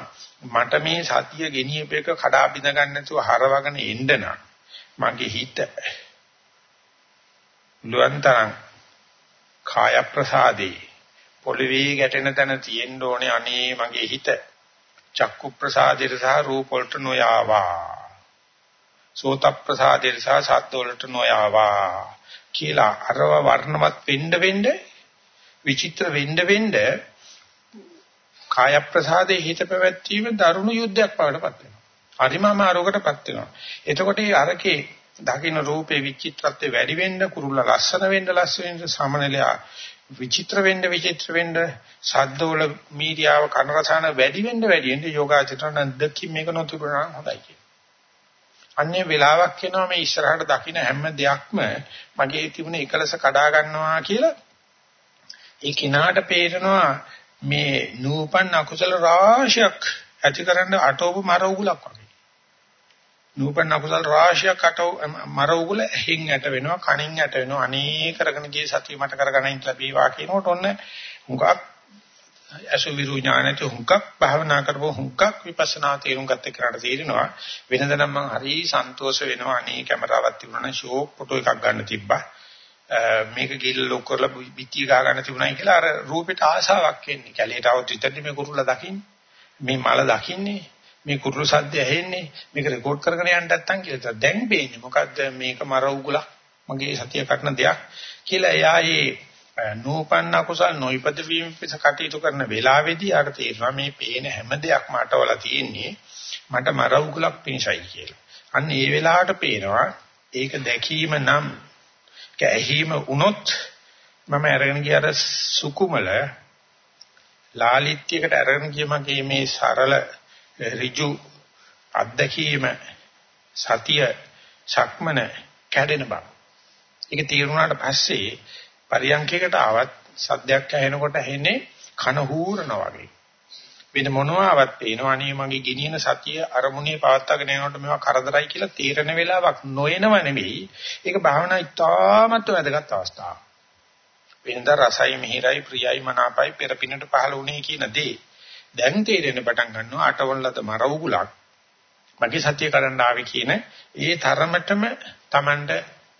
මට මේ සතිය ගෙනියපේක කඩා බිඳ ගන්න නැතුව හරවගෙන එන්න නම් මගේ හිත ලුවන්තරං කාය ප්‍රසාදේ පොළවේ ගැටෙන තැන තියෙන්න ඕනේ අනේ මගේ හිත. චක්කු ප්‍රසාදයට සහ රූප වලට නොයාවා. සෝත ප්‍රසාදයට සහ ශබ්ද වලට නොයාවා කියලා අරව වර්ණවත් වෙන්න වෙන්න විචිත්‍ර වෙන්න වෙන්න කාය ප්‍රසාදේ හිත පැවැත්වීම දරුණු යුද්ධයක් බවට පත් වෙනවා. හරිම අමාරුවකටපත් වෙනවා. එතකොට මේ අරකේ දකින්න රූපේ විචිත්‍රත්වය වැඩි වෙන්න කුරුල්ල ලස්සන වෙන්න ලස්සන වෙන්න සමනලයා විචිත්‍ර වෙන්න විචිත්‍ර වෙන්න ශබ්දවල මීඩියාව කන රසාන වැඩි වෙන්න වැඩි වෙන්න යෝගාචරණ දෙකකින් මේක නොතිබුණා නම් හොඳයි කියන. අන්නේ වෙලාවක් එනවා මේ ඉස්සරහට දකින්න හැම දෙයක්ම මගේ තිබුණ එකලස කඩා ගන්නවා කියලා. ඒ කිනාට පේනවා මේ නූපන් අකුසල රාශියක් ඇතිකරන අටෝප මර උගලක් වගේ. නූපන් අකුසල රාශියක් අටව මර උගල ඇහින් ඇට වෙනවා කනින් ඇට වෙනවා අනේ කරගෙන ගියේ සතිය මට කරගන්න ලැබීවා කියනකොට ඔන්න හුඟක් අසුවිරු ඥානට හුඟක් භාවනා කරපුව හුඟක් විපස්සනා තේරුම් ගත්ත කරාට තේරෙනවා වෙනදනම් මම හරි සන්තෝෂ වෙනවා අනේ කැමරාවක් තිබුණා නම් ෂෝ ෆොටෝ එකක් ගන්න තිබ්බා මේක ගිහිල්ලා ලොක් කරලා පිටිය ගහ ගන්න තිබුණායි කියලා අර රූපෙට ආසාවක් එන්නේ. කැලේට આવත් විතරනේ මේ කුරුල්ලා දකින්නේ. මේ මල දකින්නේ. මේ කුරුළු සද්ද ඇහෙන්නේ. මේක රෙකෝඩ් කරගෙන යන්න නැත්තම් කියලා. දැන් පේන්නේ මොකද්ද? මේක මර උගුලක්. මගේ සතිය කටන දෙයක් කියලා එයා ඒ නූපන්න කුසල් නොයිපද වීම පිස කටයුතු කරන වෙලාවේදී ආට තේරෙනවා මේ පේන හැම දෙයක්ම අටවල තියෙන්නේ මට මර උගුලක් පිණිසයි කියලා. අන්න ඒ වෙලාවට පේනවා ඒක දැකීම නම් කැහිම වුණොත් මම අරගෙන ගිය අර සුකුමල ලාලිත්‍යයකට අරගෙන ගිය මගේ මේ සරල ඍජු අත්දැකීම සතිය සක්මන කැඩෙන බව. ඒක තීරුණාට පස්සේ පරියන්කයකට ආවත් සද්දයක් ඇහෙනකොට ඇහෙන්නේ කන හූරනවා වගේ. වෙන මොනවාවත් පේනවා නේ මගේ ගෙනියන සතිය අරමුණේ පවත්වාගෙන යනකොට මේවා කරදරයි කියලා තීරණ වෙලාවක් නොයනව නෙවෙයි. ඒක භාවනා ඉතාමත් වැදගත් අවස්ථාවක්. වෙනද රසයි මිහිරයි ප්‍රියයි මනාපයි පෙරපිනට පහළ වුණේ කියන දේ දැන් තේරෙන්න පටන් ගන්නවා අටවලද මර උගුලක් මගේ සත්‍ය කරන්න ආවේ කියන ඒ තරමටම Tamanට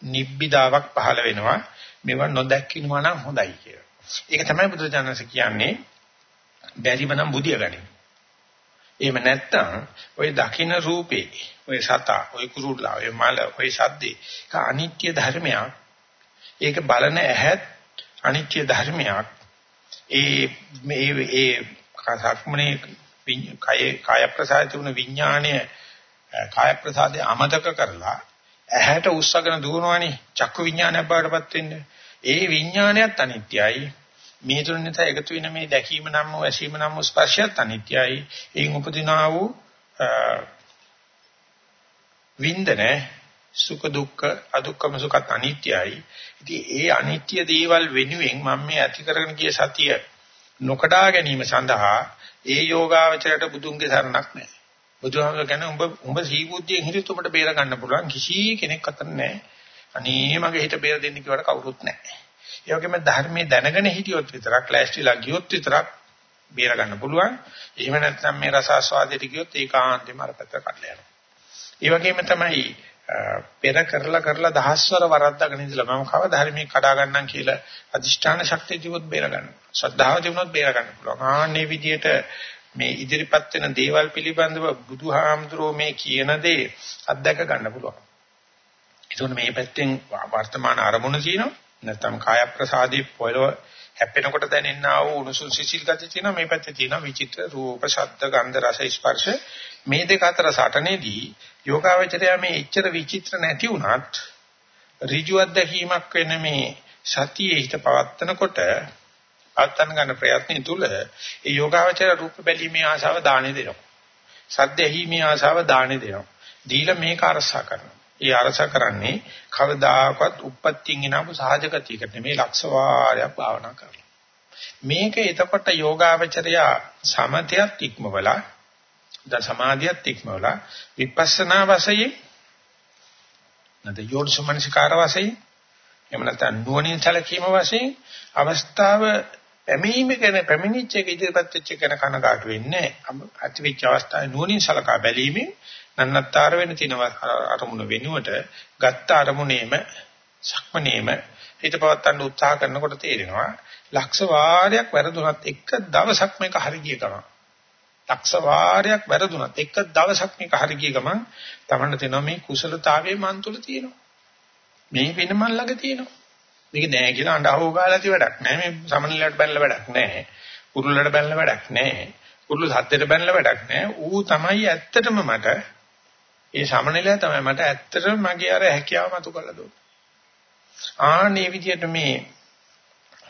නිබ්බිදාවක් පහළ වෙනවා මේවා නොදැක්කිනවා නම් හොඳයි කියලා. ඒක තමයි බුදුජානක කියන්නේ බැරිම නම් බුදිය ගනිමු. එහෙම නැත්තම් ওই දකින්න රූපේ ওই සතා ওই කුරුල්ලා ওই මල ওই සද්දේ ඒක අනිත්‍ය ධර්මයක්. ඒක බලන ඇහත් අනිත්‍ය ධර්මයක්. ඒ මේ ඒ සක්මනේ කය කාය ප්‍රසාද තිබුණ විඥාණය කාය ප්‍රසාදේ අමතක කරලා ඇහැට උස්සගෙන දුවනවනේ චක්කු විඥානයක් බවටපත් වෙන්නේ. ඒ විඥානයත් අනිත්‍යයි. මේ තුන නිසා එකතු වෙන මේ දැකීම නම් වූ ඇසීම නම් වූ ස්පර්ශයත් අනිත්‍යයි. එයින් උපදිනා වූ වින්දන සුඛ දුක්ඛ අදුක්ඛම සුඛත් අනිත්‍යයි. ඉතින් ඒ අනිත්‍ය දේවල් වෙනුවෙන් මම මේ ඇති කරගෙන ගිය සතිය නොකඩා ගැනීම සඳහා ඒ යෝගාවචරයට බුදුන්ගේ සරණක් නැහැ. බුදුහාමර කියන්නේ උඹ උඹ සීබුද්ධියෙන් හිටියොත් උඹට බේර ගන්න පුළුවන් කිසි කෙනෙක් අතර නැහැ. අනේ මගේ හිත බේර දෙන්න කිව්වට කවුරුත් නැහැ. ඒ වගේම ධර්මයේ දැනගෙන හිටියොත් විතරක් ලෑස්තිලා ගියොත් විතරක් බේර ගන්න පුළුවන්. එහෙම නැත්නම් මේ රස ආස්වාදයට ගියොත් ඒකාන්තෙම අර පැත්ත කඩලා යනවා. ඒ වගේම තමයි පෙර කරලා කරලා දහස්වර වරද්දාගෙන ඉඳලා මම කවදා හරි මේ කඩා ගන්නම් කියලා අදිෂ්ඨාන ශක්තිය ජීවත් බේර ගන්න. ශ්‍රද්ධාව ජීවනොත් බේර ගන්න පුළුවන්. ආන්නේ විදිහට මේ ඉදිරිපත් වෙන දේවල් පිළිබඳව බුදුහාමුදුරෝ මේ කියන දේ අත්දැක ගන්න පුළුවන්. ඒතකොට මේ පැත්තෙන් වර්තමාන අරමුණ තියෙනවා. නැත්නම් කාය ප්‍රසාදී පොළව හැප්පෙනකොට දැනෙනා වූ උණුසුම් සිසිල් ගති තියෙනවා. මේ පැත්තේ තියෙනවා විචිත්‍ර රූප, ශබ්ද, ගන්ධ, රස, ස්පර්ශ. මේ දෙක අතර සටනේදී යෝගාවචරය මේ එච්චර විචිත්‍ර නැති වුණත් ඍජු අත්දැකීමක් වෙන මේ සතියේ හිත පවත්නකොට පවත්න ගන්න ප්‍රයත්නය තුල ඒ යෝගාවචර රූප බැලීමේ ආශාව දාණය දෙනවා. සද්ද ඇහිීමේ ආශාව දාණය දෙනවා. දීලා මේක අරසා කරනවා. ඒ අරසා කරන්නේ කවදාකවත් උප්පත්තියෙන් එනපු සහජගතියකට නෙමෙයි ලක්ෂ වාරයක් භාවනා කරලා. මේක එතකොට යෝගාවචරය සමතයත් ඉක්මවලා ද සමාධියත් ඉක්මවලා විපස්සනා වශයෙන් නැද යෝනිසමනසිකාර වශයෙන් එහෙම නැත්නම් නුවණින් සැලකීම වශයෙන් අවස්ථාව පැමිණීම ගැන පැමිණිච්ච එක ඉදිරිපත් වෙච්ච කෙන කනකාට වෙන්නේ අතිවිච්ච අවස්ථාවේ නුවණින් සලකා බැලීමෙන් නන්නත්තර වෙන තින අරමුණ වෙනුවට ගත්ත අරමුණේම සක්මනේම හිත පවත්තන්න උත්සාහ කරනකොට තේරෙනවා ලක්ෂ වාරයක් වැරදුනත් එක දවසක් මේක හරි ගිය ගමන්. ලක්ෂ වාරයක් වැරදුනත් එක දවසක් මේක හරි ගිය ගමන් තමන්න තේනවා මේ කුසලතාවයේ මන් තුල තියෙනවා. මේ වෙන මන් ළඟ තියෙනවා. මේක නෑ කියලා අඬහව ගාලා ති වැඩක් නෑ. මේ සමනලයට බැලලා වැඩක් නෑ. කුරුල්ලට බැලලා වැඩක් නෑ. කුරුළු සද්දෙට බැලලා වැඩක් නෑ. ඌ තමයි ඇත්තටම මට ඒ සමනලයා තමයි මට ඇත්තටම මගේ අර හැකියාව මතු කරලා දුන්නේ ආනේ විදිහට මේ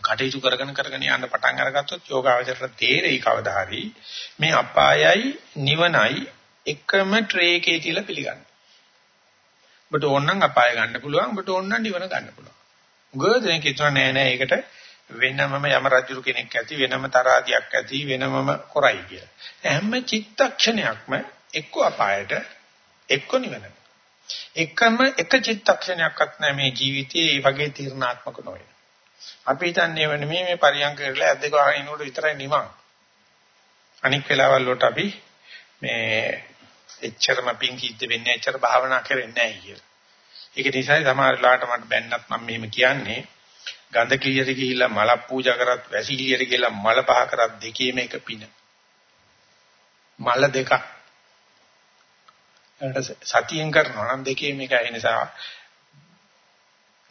කටයුතු කරගෙන කරගෙන යන්න පටන් අරගත්තොත් යෝගාවචරයට තේරෙයි කවදා හරි මේ අපායයි නිවනයි එකම ට්‍රේ එකේ තියලා පිළිගන්න. ඔබට ඕනනම් අපාය ගන්න පුළුවන් ඔබට ඕනනම් නිවන ගන්න පුළුවන්. උගදෙන කිතුන නෑ නෑ ඒකට වෙනමම යම රජුරු කෙනෙක් ඇති වෙනම තරාදියක් ඇති වෙනමම කරයි කියලා. හැම චිත්තක්ෂණයක්ම එක්ක අපායට එක්ක නිවනට. එකම එක චිත්තක්ෂණයක්වත් නැහැ මේ ජීවිතයේ මේ වගේ තීරණාත්මක නොවේ. අපි හිතන්නේ වෙන මේ මේ පරියන්ක කරලා ඇද්දක වහගෙන ඉන්නකොට විතරයි නිවන්. අනික් වෙලාවල් වලට අපි මේ එච්චරම පිං කිද්ද වෙන්නේ එච්චර භාවනා කරන්නේ නැහැ කියලා. ඒක නිසා සමහර වෙලාවට මට බැන්නත් මම මෙහෙම කියන්නේ. ගඳ කිලියට ගිහිල්ලා මල පූජා කරත් වැසි කිලියට ගිහිල්ලා මල පහ කරත් දෙකේම එක පින. මල දෙකක්. සතියෙන් කරනවා නම් දෙකේ මේක ඒ නිසා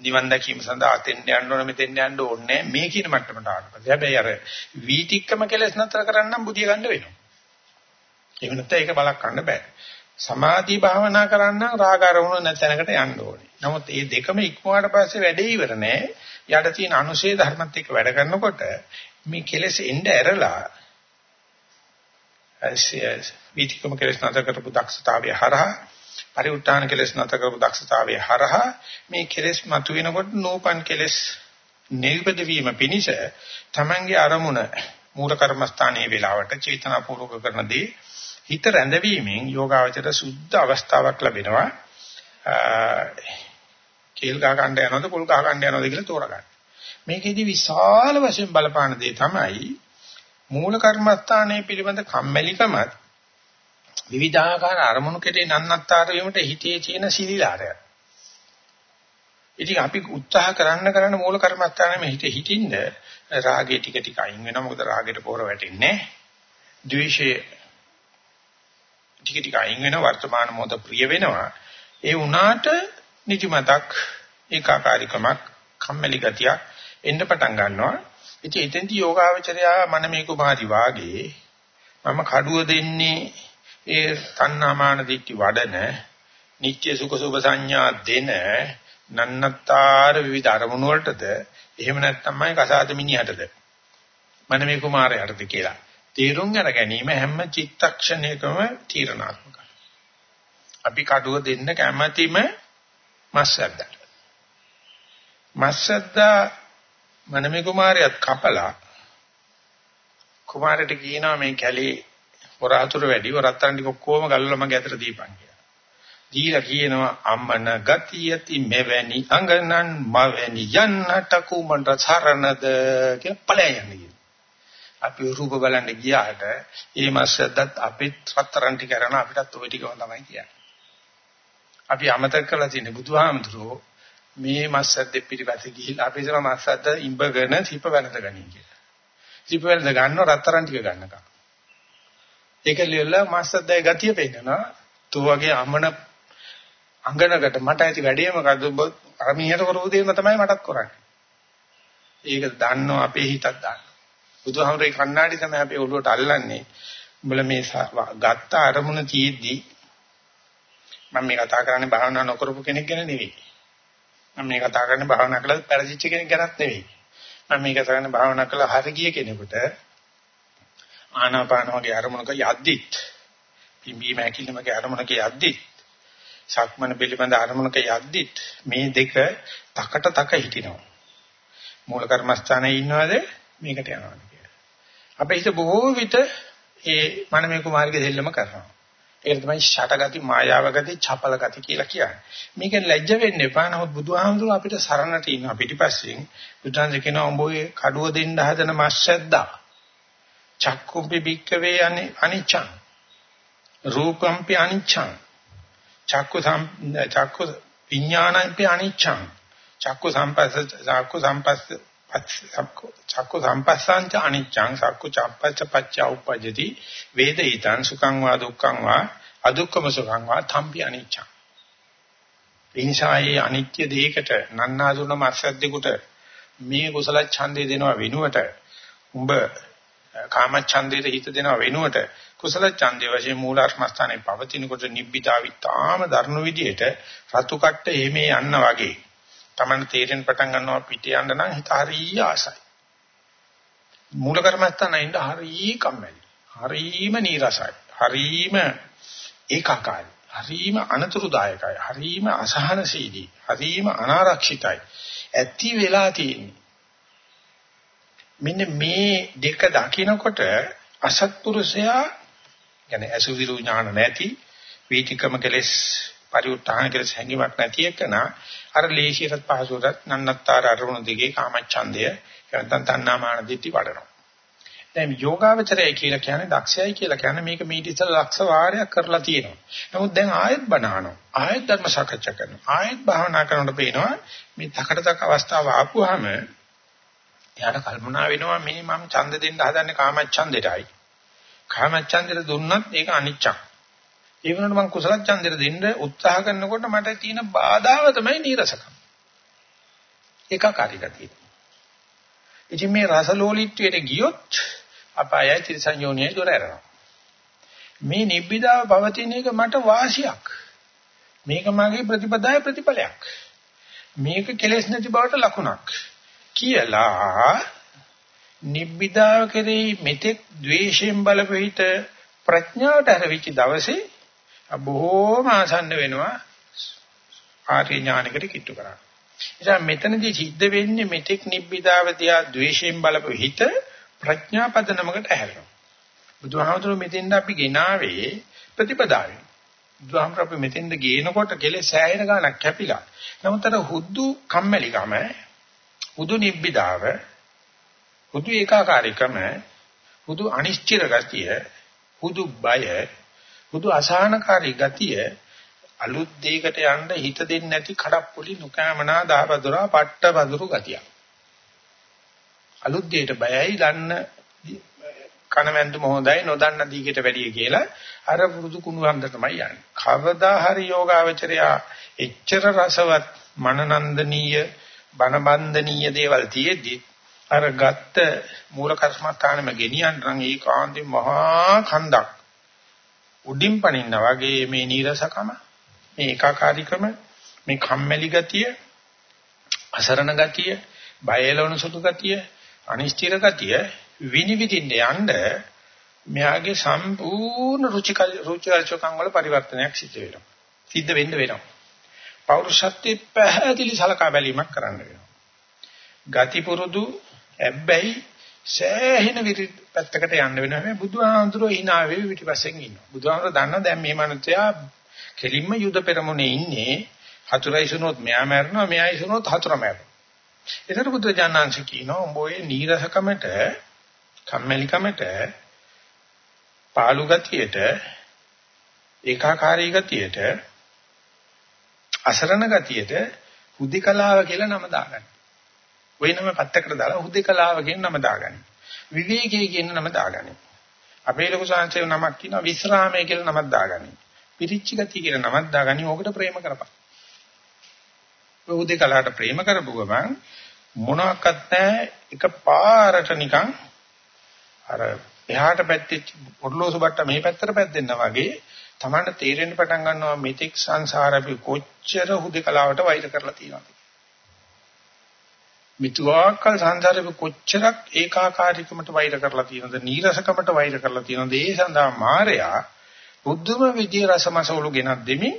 නිවන් දැකීම සඳහා අතෙන් යන්න ඕන මෙතෙන් යන්න ඕනේ මේ කියන මට්ටමට ආවට පස්සේ හැබැයි අර වීතික්කම කෙලස් නතර කරන්න බුදිය ගන්න වෙනවා. එහෙම නැත්නම් ඒක බලක් ගන්න බෑ. සමාධි භාවනා කරන්න රාග අරමුණු නැතැනකට යන්න ඕනේ නමුත් මේ දෙකම ඉක්මවාට පස්සේ වැඩේ ඉවර නෑ යට තියෙන අනුශේ ධර්මත් එක්ක වැඩ කරනකොට මේ කෙලස් එන්න ඇරලා වීතිකම කෙලස් නැතර කරපු දක්ෂතාවය හරහා පරිඋත් ทาน කෙලස් නැතර කරපු දක්ෂතාවය හරහා මේ කෙලස් මතුවෙනකොට නෝපන් කෙලස් නිර්පද වීම පිණිස තමන්ගේ අරමුණ මූල කර්මස්ථානයේ වේලාවට චේතනාපූර්වක කරන දේ හිත රැඳවීමෙන් යෝගාවචර සුද්ධ අවස්ථාවක් ලැබෙනවා කේල් ගහ ගන්න යනවද පොල් ගහ ගන්න යනවද කියලා තෝරගන්න. මේකෙදි විශාල වශයෙන් බලපාන දේ තමයි මූල කර්මස්ථානයේ පිළිබඳ කම්මැලිකමත් විවිධාකාර අරමුණු කෙරේ නන්නත්තර වීමට හිතේ තියෙන සිලිලාරය. ඉතින් අපි උත්සාහ කරන්න කරන්න මූල කර්මස්ථානයේ හිත හිටින්න රාගය ටික ටික අයින් වෙනවා මොකද රාගයට පොර වැටෙන්නේ ද්වේෂය ටික ටික අයින් වෙනවා වර්තමාන මොහොත ප්‍රිය වෙනවා. ඒ වුණාට නිදිමතක් ඒකාකාරීකමක් කම්මැලි ගතියක් එන්න පටන් ගන්නවා. ඉතින් එතෙන්දී යෝගාවචරයා මනමේ කුමාරි වාගේ මම කඩුව දෙන්නේ ඒ තණ්හාමාන දික්ටි වඩන නිත්‍ය සුඛ සුභ සංඥා දෙන නන්නතර විවිධ අරමුණු වලටද එහෙම නැත්නම්මයි කසාද මිනිහටද? මනමේ කුමාරයාටද කියලා. තීරුම් අර ගැනීම හැම චිත්තක්ෂණයකම තීරණාත්මකයි අපි කඩුව දෙන්න කැමැතිම මස්සද්දට මස්සද්දා මනමේ කුමාරයාත් කපලා කුමාරට කියනවා මේ කැලේ හොරාතුර වැඩි හොරත්තන් ටික ඔක්කොම ගල්වලා මගේ අතට දීපන් කියලා. දීලා කියනවා අම්මන ගතියති මෙවැනි අඟනන් මවැනි යන්නට කුමන්ට සරණද කියලා ඵලයන් යන්නේ. අපි රූප බලන්න ගියාට ඒ මාසෙද්දත් අපිත් රත්තරන් ටික කරන අපිටත් ওই ටිකම තමයි කියන්නේ. අපි අමතක කරලා තියෙන බුදුහාමුදුරුවෝ මේ මස්සද්ද පිටිපස්සේ ගිහිල්ලා අපි හිතන මස්සද්ද ඉඹගෙන සිප වෙනද ගනින් කියලා. සිප වෙනද ගන්නව රත්තරන් ටික ගන්නකම්. ඒක ලියලා මස්සද්දේ ගතිය පෙන්නනවා. තෝ වගේ අමන අංගනකට මට ඇති වැඩේ මොකද්ද ඔබ අරමියට කරපු දේම තමයි මටත් කරන්නේ. ඒක දන්නවා අපේ හිතක් දන්නවා. බුදුහාමුදුරේ කණ්ණාඩි තමයි අපේ ඔළුවට අල්ලන්නේ. උඹලා මේ ගත්ත අරමුණ තියෙද්දි මම මේ කතා කරන්නේ භාවනා නොකරපු කෙනෙක් ගැන නෙවෙයි. මම මේ කතා කරන්නේ භාවනා කළා පෙරදිච්ච කෙනෙක් ගැනත් නෙවෙයි. මම මේ කතා කරන්නේ භාවනා කළා හරි ගිය කෙනෙකුට ආනාපාන වගේ අරමුණක යද්දිත් පිම්බීම හැකිලිමගේ අරමුණක යද්දිත් සක්මන පිළිබඳ අරමුණක යද්දිත් මේ දෙක තකට තක හිටිනවා. මූල කර්මස්ථානයේ ඉන්නවද මේකට යනවද කියලා. අපේ හිත බොහෝ විට ඒ මනමේ කුමාරගේ දෙල්ලම කරනවා. ඒක තමයි ෂටගති මායාවගති චපල ගති කියලා කියන්නේ. මේකෙන් ලැජ්ජ වෙන්න එපා. නමුත් බුදුහාමුදුරුවෝ අපිට සරණට ඉන්නවා පිටිපස්සෙන්. බුදුන්සේ කියනවා උඹ ඔය කඩුව දෙන්න හදන මස්සද්දා. චක්කුම්පි බික්කවේ අනිච්චං. රූපම්පි අනිච්චං. චක්කු චක්කු විඥානම්පි අනිච්චං. චක්කු සම්පස්ස චක්කු සම්පස්ස චක්කු සම්පස්සංච අනිච්චං චක්කු චම්පච්ච පච්චා උපජ්ජති. වේදිතං සුඛං වා දුක්ඛං වා අදුක්ඛම සුඛං වා thම්පි අනිච්චං ඉනිසායේ අනිත්‍ය දෙයකට නන්නාඳුන මස්සද්දෙකුට මේ කුසල ඡන්දේ දෙනවා වෙනුවට උඹ කාම ඡන්දේට හිත දෙනවා වෙනුවට කුසල ඡන්දේ වශයෙන් මූලාර්ථමස්ථානයේ පවතිනකොට නිබ්බිදාවි තාම දරුණු විදියට රතු කට්ට එහෙමේ යන්න වගේ Taman තේරෙන පටන් ගන්නවා පිට යන්න නම් හිත හරිය ආසයි. මූල කර්මස්ථානින්ද හරිය කම්මැලි. හරියම නීරසයි. හරියම ඒකාකාරයි. හරියම අනතුරුදායකයි. හරියම අසහනශීලී. හරියම අනාරක්ෂිතයි. ඇති වෙලා තියෙන්නේ. මෙන්න මේ දෙක දකිනකොට අසත්පුරුෂයා يعني අසුවිරු ඥාන නැති වීතිකම කෙලස් පරිඋත්ථාන කෙලස් හැඟීමක් නැති එකන අර ලේසියට පහසුවට නන්නත්තර අරමුණු දිගේ කාමච්ඡන්දය නැත්නම් තණ්හාමාන දිටි වඩනවා. දැන් යෝගාවචරය කියලා කියන්නේ දක්ෂයයි කියලා කියන්නේ මේක මීට ඉස්සෙල්ලා ලක්ෂ වාරයක් කරලා තියෙනවා. නමුත් දැන් ආයෙත් බනහනවා. ආයෙත් ධර්ම සාකච්ඡා කරනවා. ආයෙත් භාවනා කරනකොට පේනවා මේ තකටතක අවස්ථාව ආපුවාම එයාට කල්පනා වෙනවා මේ මම ඡන්ද දෙන්න හදන්නේ කාමච්ඡන්දෙටයි. කාමච්ඡන්දෙට දුන්නත් ඒක අනිච්චක්. ඒ වුණාට මම කුසල ඡන්දෙට දෙන්න උත්සාහ කරනකොට මට තියෙන බාධාව තමයි නීරසකම. ඒකාකාරී ගතිය. ඉතින් මේ රසලෝලීත්වයට ගියොත් අපායයි ත්‍රිසංයෝනියයි දොර ඇරෙනවා. මේ නිබ්බිදාව පවතින එක මට වාසියක්. මේක මගේ ප්‍රතිපදාය ප්‍රතිඵලයක්. මේක කෙලෙස් නැති බවට ලකුණක් කියලා නිබ්බිදාව කෙරෙහි මෙතෙක් ද්වේෂයෙන් බලපෙහිත ප්‍රඥාවට හැරවිච්ච දවසේ බොහෝම ආසන්න වෙනවා ආර්ය ඥානයකට කිට්ටු කරන්න. නිසා මෙතනදී සිද්ධ වෙන්නේ මෙතෙක් නිබ්බිදාව දිහා ද්වේෂයෙන් බලපු හිත ප්‍රඥා පදනමකට ඇහැරෙනවා. බුදුහාමුදුරුවෝ මෙතෙන්ද අපි ගෙනාවේ ප්‍රතිපදාවෙන්. බුදුහාමුදුරුවෝ අපි මෙතෙන්ද ගේනකොට කෙලෙස් සෑහෙන ගාණක් කැපිලා. නමුත් අර හුදු කම්මැලිකම, හුදු නිබ්බිදාව, හුදු ඒකාකාරීකම, හුදු අනිශ්චිත ගතිය, හුදු බය බුදු අසහනකාරී ගතිය අලුත් දෙයකට යන්න හිත දෙන්නේ නැති කඩප්පුලි නුකෑමනා දහබදුරා පට්ට බදුරු ගතිය. අලුත් දෙයට බයයි දන්න කනවැන්දුම හොඳයි නොදන්න දීකට වැඩිය කියලා අර පුරුදු කුණුවන්ද තමයි යන්නේ. කවදා හරි යෝගාවචරයා එච්චර රසවත් මනනන්දනීය බනබන්දනීය දේවල් තියෙද්දි අර ගත්ත මූල කර්මස්ථානෙම ගෙනියන්න නම් ඒකාන්තේ මහා කන්දක් උඩින් පනින්න වගේ මේ නීරසකම මේ ඒකාකාරීකම මේ කම්මැලි ගතිය අසරණ ගතිය බයලවන සුදු ගතිය අනිශ්චිත ගතිය විනිවිදින්න යන්න මෙයාගේ සම්පූර්ණ රුචිකල් රුචිකල්චකම් වල පරිවර්තනයක් සිද්ධ වෙනවා. සිද්ධ වෙන්න වෙනවා. පෞරුෂත්වයේ පැහැදිලි සලකා බැලීමක් කරන්න වෙනවා. ගති පුරුදු හැබැයි සෑහෙන විරිත් පැත්තකට යන්න වෙනවා මේ බුදුහාමුදුරුවෝ hina වෙවි පිටිපස්සෙන් ඉන්නවා. බුදුහාමුදුරුවෝ දන්නා දැන් මේ මනුස්සයා කෙලින්ම යුද පෙරමුණේ ඉන්නේ. හතුරයි සුනොත් මෙයා මැරෙනවා මෙයායි සුනොත් හතුර මැරෙනවා. ඒතර බුදුජානනාංශ කියනවා උඹ ඔය නීරසකමට කම්මැලිකමට පාළු ගතියට ඒකාකාරී ගතියට අසරණ ගතියට හුදිකලාව කියලා නම දාගන්න. ওই නම පැත්තකට දාලා හුදේකලාව කියන නම දාගන්න. විවේකයේ කියන නම දාගන්න. අපේ ලොකු සංසය නමක් කියනවා විස්රාමයේ කියලා නමක් දාගන්න. පිරිච්ච ගතිය කියලා නමක් දාගන්න. ඕකට ප්‍රේම කරපන්. හුදේකලාවට ප්‍රේම කරපු ගමන් මොනවත් නැහැ එක පාරට නිකන් අර එහාට පැත්තේ ඔර්ලෝසු බට්ට මේ පැත්තට පැද්දෙනා වගේ තමන්ට තේරෙන්න පටන් ගන්නවා මෙතික් සංසාර අපි කොච්චර හුදේකලාවට වෛර කරලා තියෙනවද මිතුආකල් සංසාරේ කොච්චරක් ඒකාකාරීකමට වෛර කරලා තියෙනවද නීරසකමට වෛර කරලා තියෙනවද ඒ සඳහා මායя බුද්ධම විදිය රසමසවලු ගෙනත් දෙමින්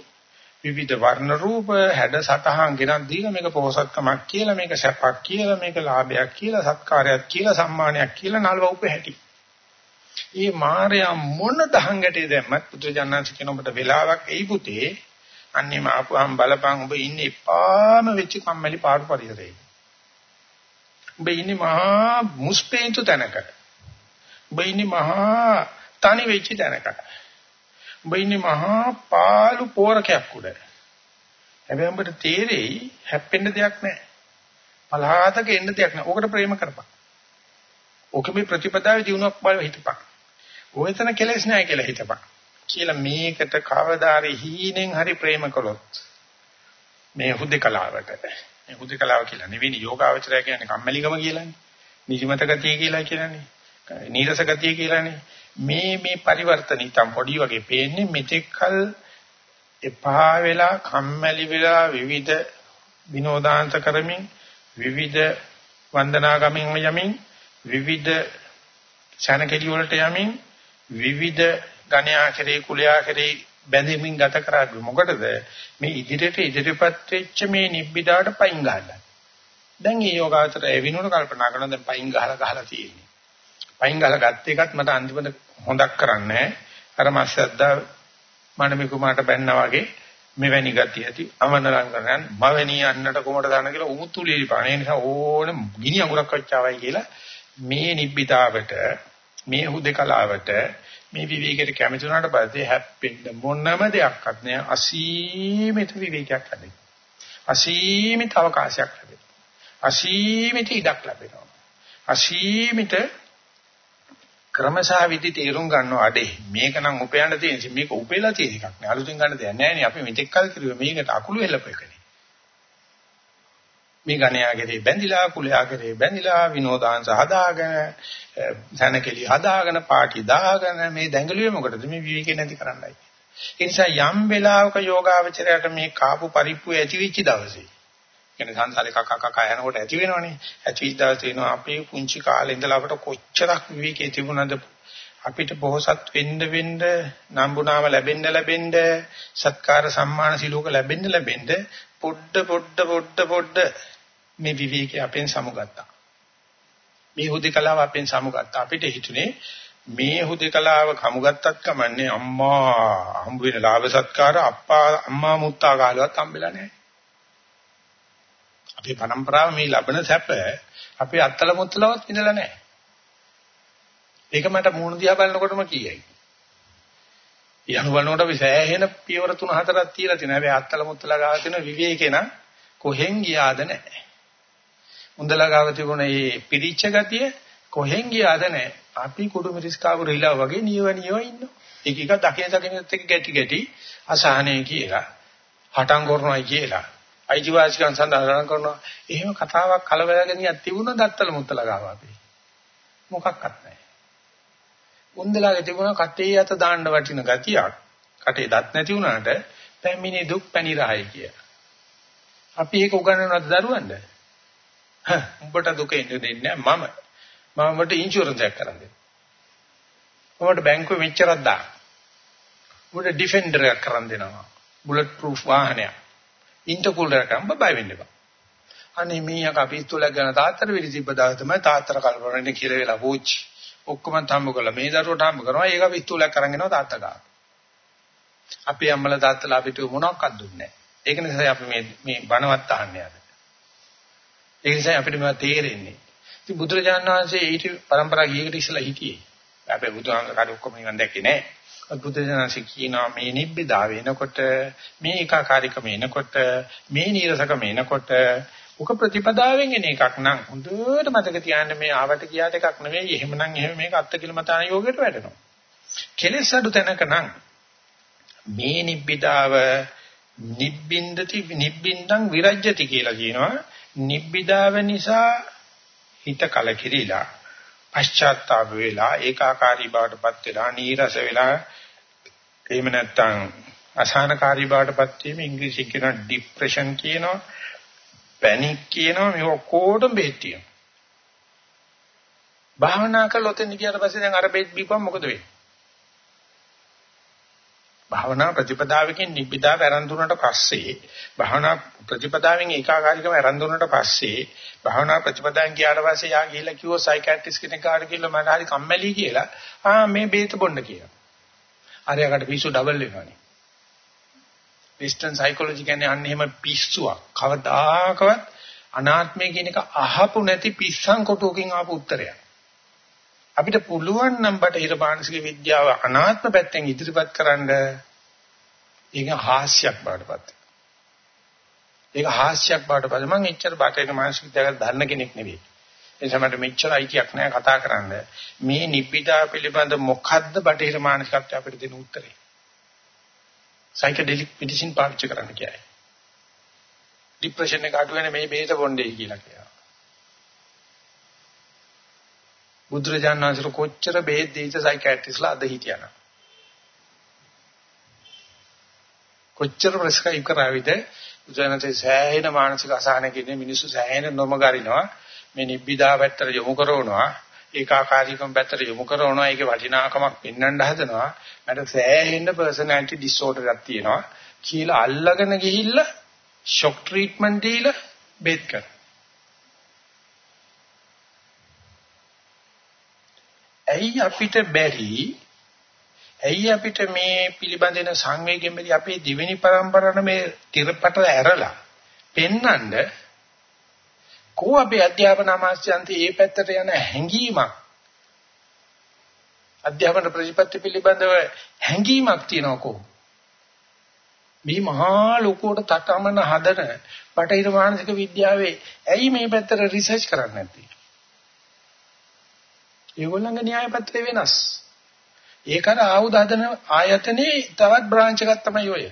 විවිධ වර්ණ රූප හැඩ සටහන් ගෙනත් දීලා මේක පොහසත්කමක් කියලා මේක සැපක් කියලා මේක ලාභයක් කියලා සත්කාරයක් කියලා සම්මානයක් කියලා නල්ව උප හැටි. මේ මායя මොන දහං ගැටේ දැම්මත් පුත්‍රජානන්ස කියන ඔබට වෙලාවක් එයි පුතේ අන්නේම ආපුවාම බලපං ඔබ ඉන්නේ එපාම වෙච්ච කම්මැලි පාඩු පරිසරයක. ඔබ ඉන්නේ මහා මුස්පේන්තු තැනක. ඔබ ඉන්නේ මහා තනි වෙච්ච තැනක. ඔබ ඉන්නේ මහා පාළු පෝරකයක් උඩ. හැබැයි ඔබට තේරෙයි හැප්පෙන්න දෙයක් නැහැ. පලහාතක එන්න දෙයක් නැහැ. ඕකට ප්‍රේම කරපන්. ඕක මේ ප්‍රතිපදාවේ දිනුවක් බල හිතපන්. ඔයතන කෙලෙස් නැහැ කියලා හිතපන්. කියලා මේකට කවදාරි හීනෙන් හරි ප්‍රේම කළොත් මේ හුදේකලාවට මේ හුදේකලාව කියලා නෙවෙයි යෝගාවචරය කියන්නේ කම්මැලිකම කියලානේ. නිදිමත ගතිය කියලා කියලානේ. නීරස ගතිය කියලානේ. මේ මේ පරිවර්තන ඉතම් පොඩි වගේ පේන්නේ මෙතෙක්කල් එපා වෙලා කම්මැලි වෙලා විවිධ විනෝදාන්ත කරමින් විවිධ වන්දනාගමින් යමින් විවිධ ඡනකෙලි වලට යමින් විවිධ ගණ්‍යා කෙරේ කුලයා කෙරේ බැඳෙමින් ගත කරන්නේ මොකටද? මේ ඉදිරියට ඉදිරියපත් වෙච්ච මේ නිබ්බිදාට පයින් ගහන්න. දැන් මේ යෝගාචර එවිනුන කල්පනා කරන දැන් පයින් ගහලා ගහලා තියෙන්නේ. පයින් ගහලා ගත්ත එකත් මට අන්තිමට හොඳක් කරන්නේ අර මාස්සද්දා මණමි කුමාරට බැන්නා වගේ මෙවැනි ගතිය ඇති. අමනලං කරනන් මවැනි යන්නට කොමඩ දාන කියලා උමුතුලී පාන. ඒ නිසා ඕන ගිනි අඟුරක් වච්චාවයි කියලා මේ නිබ්බිතාවට මේ හුදකලාවට මේ විවේකයට කැමති වුණාට පස්සේ හැප්පෙන්න මොනම දෙයක්වත් නෑ. අසීමිත විවේකයක් ලැබෙනවා. අසීමිත අවකාශයක් ලැබෙනවා. අසීමිත ඉඩක් ලැබෙනවා. අසීමිත ක්‍රමසහ විදි තේරුම් ගන්නවා අඩේ. මේක නම් උපයන්න තියෙන මේක උපෙලා තියෙන එකක් නේ. අලුතෙන් ගන්න දෙයක් නෑ නේ. අපි මෙතෙක් කල් කිරුවේ මේකට අකුළු හෙලපු එකනේ. මේ ගණයාගේ බැඳිලා කුලයාගේ බැඳිලා විනෝදාංශ හදාගෙන සනකෙලි හදාගෙන පාටි දාගෙන මේ දැඟලුවේ මොකටද? මේ විවේකේ නැති කරන්නයි. ඒ නිසා යම් වෙලාවක යෝගාවචරයට මේ කාපු පරිප්පු ඇති වෙච්ච දවසේ කියන්නේ සංසාරේ කක කක යනකොට ඇති වෙනවනේ. ඇති වෙච්ච දවසේ වෙනවා අපේ පුංචි කාලේ ඉඳලා අපට කොච්චරක් විවේකේ තිබුණාද? අපිට බොහෝසත් වෙන්න වෙන්න නම්බුනාම ලැබෙන්න ලැබෙන්න සත්කාර සම්මාන සිලෝක ලැබෙන්න ලැබෙන්න පොඩ පොඩ පොඩ පොඩ මේ විවේකී අපෙන් සමුගත්තා. මේ හුදේකලාව අපෙන් සමුගත්තා. අපිට හිතුනේ මේ හුදේකලාව කමුගත්තත් කමන්නේ අම්මා හම්බ වෙන ලාභ සත්කාර අප්පා අම්මා මුත්තා කාලවත් හම්බෙලා නැහැ. අපේ પરම්පරාව මේ ලබන සැප අපේ අත්තල මුත්තලවත් විඳලා නැහැ. ඒක මට මූණ දිහා බලනකොටම කියයි. යහු බලනකොට විසෑහෙන පියවර 3 4ක් තියලා තියෙනවා. හැබැයි අත්තල මුත්තලා ගාව තියෙන විවේකේ නම් කොහෙන් ගියාද නැහැ. උන්දලා ගාව තිබුණ මේ පිරිච්ච ගතිය කොහෙන් ගියාද නැහැ. අපි කුඩු මිරිස් කාපු රිලා වගේ නියව නියව ඉන්නවා. එක එක දකින දකිනත් එක්ක ගැටි ගැටි අසහනේ කියලා හටන් කරනවායි කියලා අයිතිවාසිකම් සඳහන් කරනවා. එහෙම කතාවක් කලබලගෙනියක් තිබුණා දත්තල මුත්තල ගාව අපි. මොකක්වත් නැහැ. උන්දලාගේ තිබුණ කටේ යත දාන්න වටින ගතියක්. කටේ දත් නැති වුණාට පැමිණි දුක් පැණි රහයි කිය. අපි ඒක උගන්වනවද දරුවන්ට? <laughs> උඹට දුක එන්න දෙන්නේ මම. මම උඹට ඉන්ෂුරන්ස් එකක් කරන් දෙන්න. උඹට බැංකුවේ මෙච්චරක් දාන්න. උඹට ඩිෆෙන්ඩර් එකක් කරන් දෙනවා. බුලට් ප්‍රූෆ් වාහනයක්. ඉන්ටර්කූලර් එකක් උඹ බය වෙන්න එපා. අනේ මීයක් අපි ඉස්තුලක් ගන්න තාත්තට විලිසිබ්බ දාලා තමයි තාත්තර කල්පනානේ කියලා වෙලා පෝච්චි. ඔක්කොම හම්බ කළා. මේ දරුවට හම්බ කරනවා. ඒක අපි ඉස්තුලක් අරන් එනවා තාත්තා ගාව. අපේ අම්මලා තාත්තලා අපිට මොනවක්වත් දුන්නේ නැහැ. ඒක නිසා අපි මේ මේ බණවත් අහන්නේ අද. ඒ නිසා අපිට මේවා තේරෙන්නේ. ඉතින් බුදුරජාණන් වහන්සේ ඊට પરම්පරා ගියකට ඉස්සලා හිටියේ. අපේ බුදුහාමකාර ඔක්කොම නිවන් දැක්කේ නැහැ. බුදුරජාණන්සේ කියනවා මේ නිබ්බිදා වෙනකොට මේ ඒකාකාරීකම එනකොට මේ නීරසකම එනකොට උක ප්‍රතිපදාවෙන් එන එකක් නම් හොඳට මතක තියාගන්න මේ ආවට කියාට එකක් නෙවෙයි. එහෙමනම් එහෙම මේක අත්කිලමතාන යෝගයට වැටෙනවා. කෙලෙස් අඩු තැනක නම් මේ නිබ්බිදාව නිබ්බින්දති නිබ්බින්දං විරජ්‍යති කියලා කියනවා. නිබ්බිදාව නිසා හිත කලකිරීලා පශ්චාත්තාප වෙලා ඒකාකාරී බවටපත් වෙලා නීරස වෙලා එහෙම නැත්නම් අසහනකාරී බවටපත් වීම ඉංග්‍රීසියෙන් කියන ડિප්‍රෙෂන් කියනවා පැනික් කියනවා මේ ඔක්කොටම බෙහෙත් තියෙනවා. භාවනා කළොත් එන්නේ ගියාට පස්සේ දැන් අර බෙහෙත් බීපුවම මොකද වෙන්නේ? භාවනා ප්‍රතිපදාවකින් නිබ්බිදා වැරඳුනට පස්සේ භාවනා ප්‍රතිපදාවෙන් ඒකාකාරීකම වැරඳුනට පස්සේ භාවනා ප්‍රතිපදාවෙන් ගියාට පස්සේ යා ගිහිල්ලා කිව්වෝ සයිකියාට්‍රිස් කෙනෙක් කාට කියලා මට හරි කම්මැලි කියලා ආ මේ බේත බොන්න කියලා. අරයකට පිස්සු ඩබල් වෙනවනේ. වෙස්ටර්න් සයිකොලොජි කියන්නේ අන්න එහෙම පිස්සුවක්. කවදාකවත් අනාත්මය කියන එක අහපු නැති පිස්සන් කොටුවකින් ආපු උත්තරයක්. අපිට පුළුවන් නම් බටහිර මානසික විද්‍යාව අනාත්ම පැත්තෙන් ඉදිරිපත් කරන්න ඒක හාස්‍යයක් බාටපත්. ඒක හාස්‍යයක් බාටපත්. මම එච්චර බටහිර මානසික විද්‍යාවක් දන්න කෙනෙක් නෙවෙයි. ඒ නිසා මට මෙච්චර අයිතියක් නැහැ කතා කරන්න. මේ නිබ්බිදා පිළිබඳ මොකද්ද බටහිර මානසිකත්වය අපිට දෙන උත්තරේ? සයිකඩෙලික් මෙඩිසින් පාවිච්චි කරන්න කියයි. ડિප්‍රෙෂන් එක අඩු වෙන මේ බේත බොණ්ඩේ කියලා කියනවා. බුදුරජාණන් වහන්සේ කොච්චර බෙහෙත් දීච්ච සයිකියාට්‍රිස්ලා අද හිටියනම්. කොච්චර ප්‍රස්ක්‍රයිබ් කරාවිද? බුදුරජාණන්සේ සෑහෙන මානසික අසහනකින් මිනිස්සු සෑහෙන නොමගරිනවා. මේ නිබ්බිදා පැත්තට යොමු කරනවා. ඒකාකාරීකම් පැත්තට යොමු කරනවා. ඒකේ වටිනාකමක් පෙන්වන්න හදනවා. මට සෑහෙන පර්සනැලිටි ඩිසෝඩර් එකක් තියෙනවා. කියලා අල්ලගෙන ගිහිල්ලා ෂොක් ට්‍රීට්මන්ට් දීලා බෙහෙත් කරනවා. ඇයි අපිට බැරි? ඇයි අපිට මේ පිළිබඳින සංවේගයෙන් බැරි? අපේ දිවෙනි પરම්පරණ මේ තිරපට ඇරලා පෙන්නඳ කෝ අපේ අධ්‍යාපන අමාත්‍යාංශයේ මේ පැත්තට යන හැඟීමක්? අධ්‍යාපන ප්‍රතිපත්ති පිළිබඳව හැඟීමක් තියනකෝ මේ මහා ලෝකෝට තටමන හදන බටහිර මානසික විද්‍යාවේ ඇයි මේ පැත්තට රිසර්ච් කරන්නේ නැත්තේ? ඒගොල්ලන්ගේ න්‍යාය පත්‍රය වෙනස්. ඒකට ආයුධ හදන ආයතනයේ තවත් බ්‍රාන්ච් එකක් තමයි ඔය.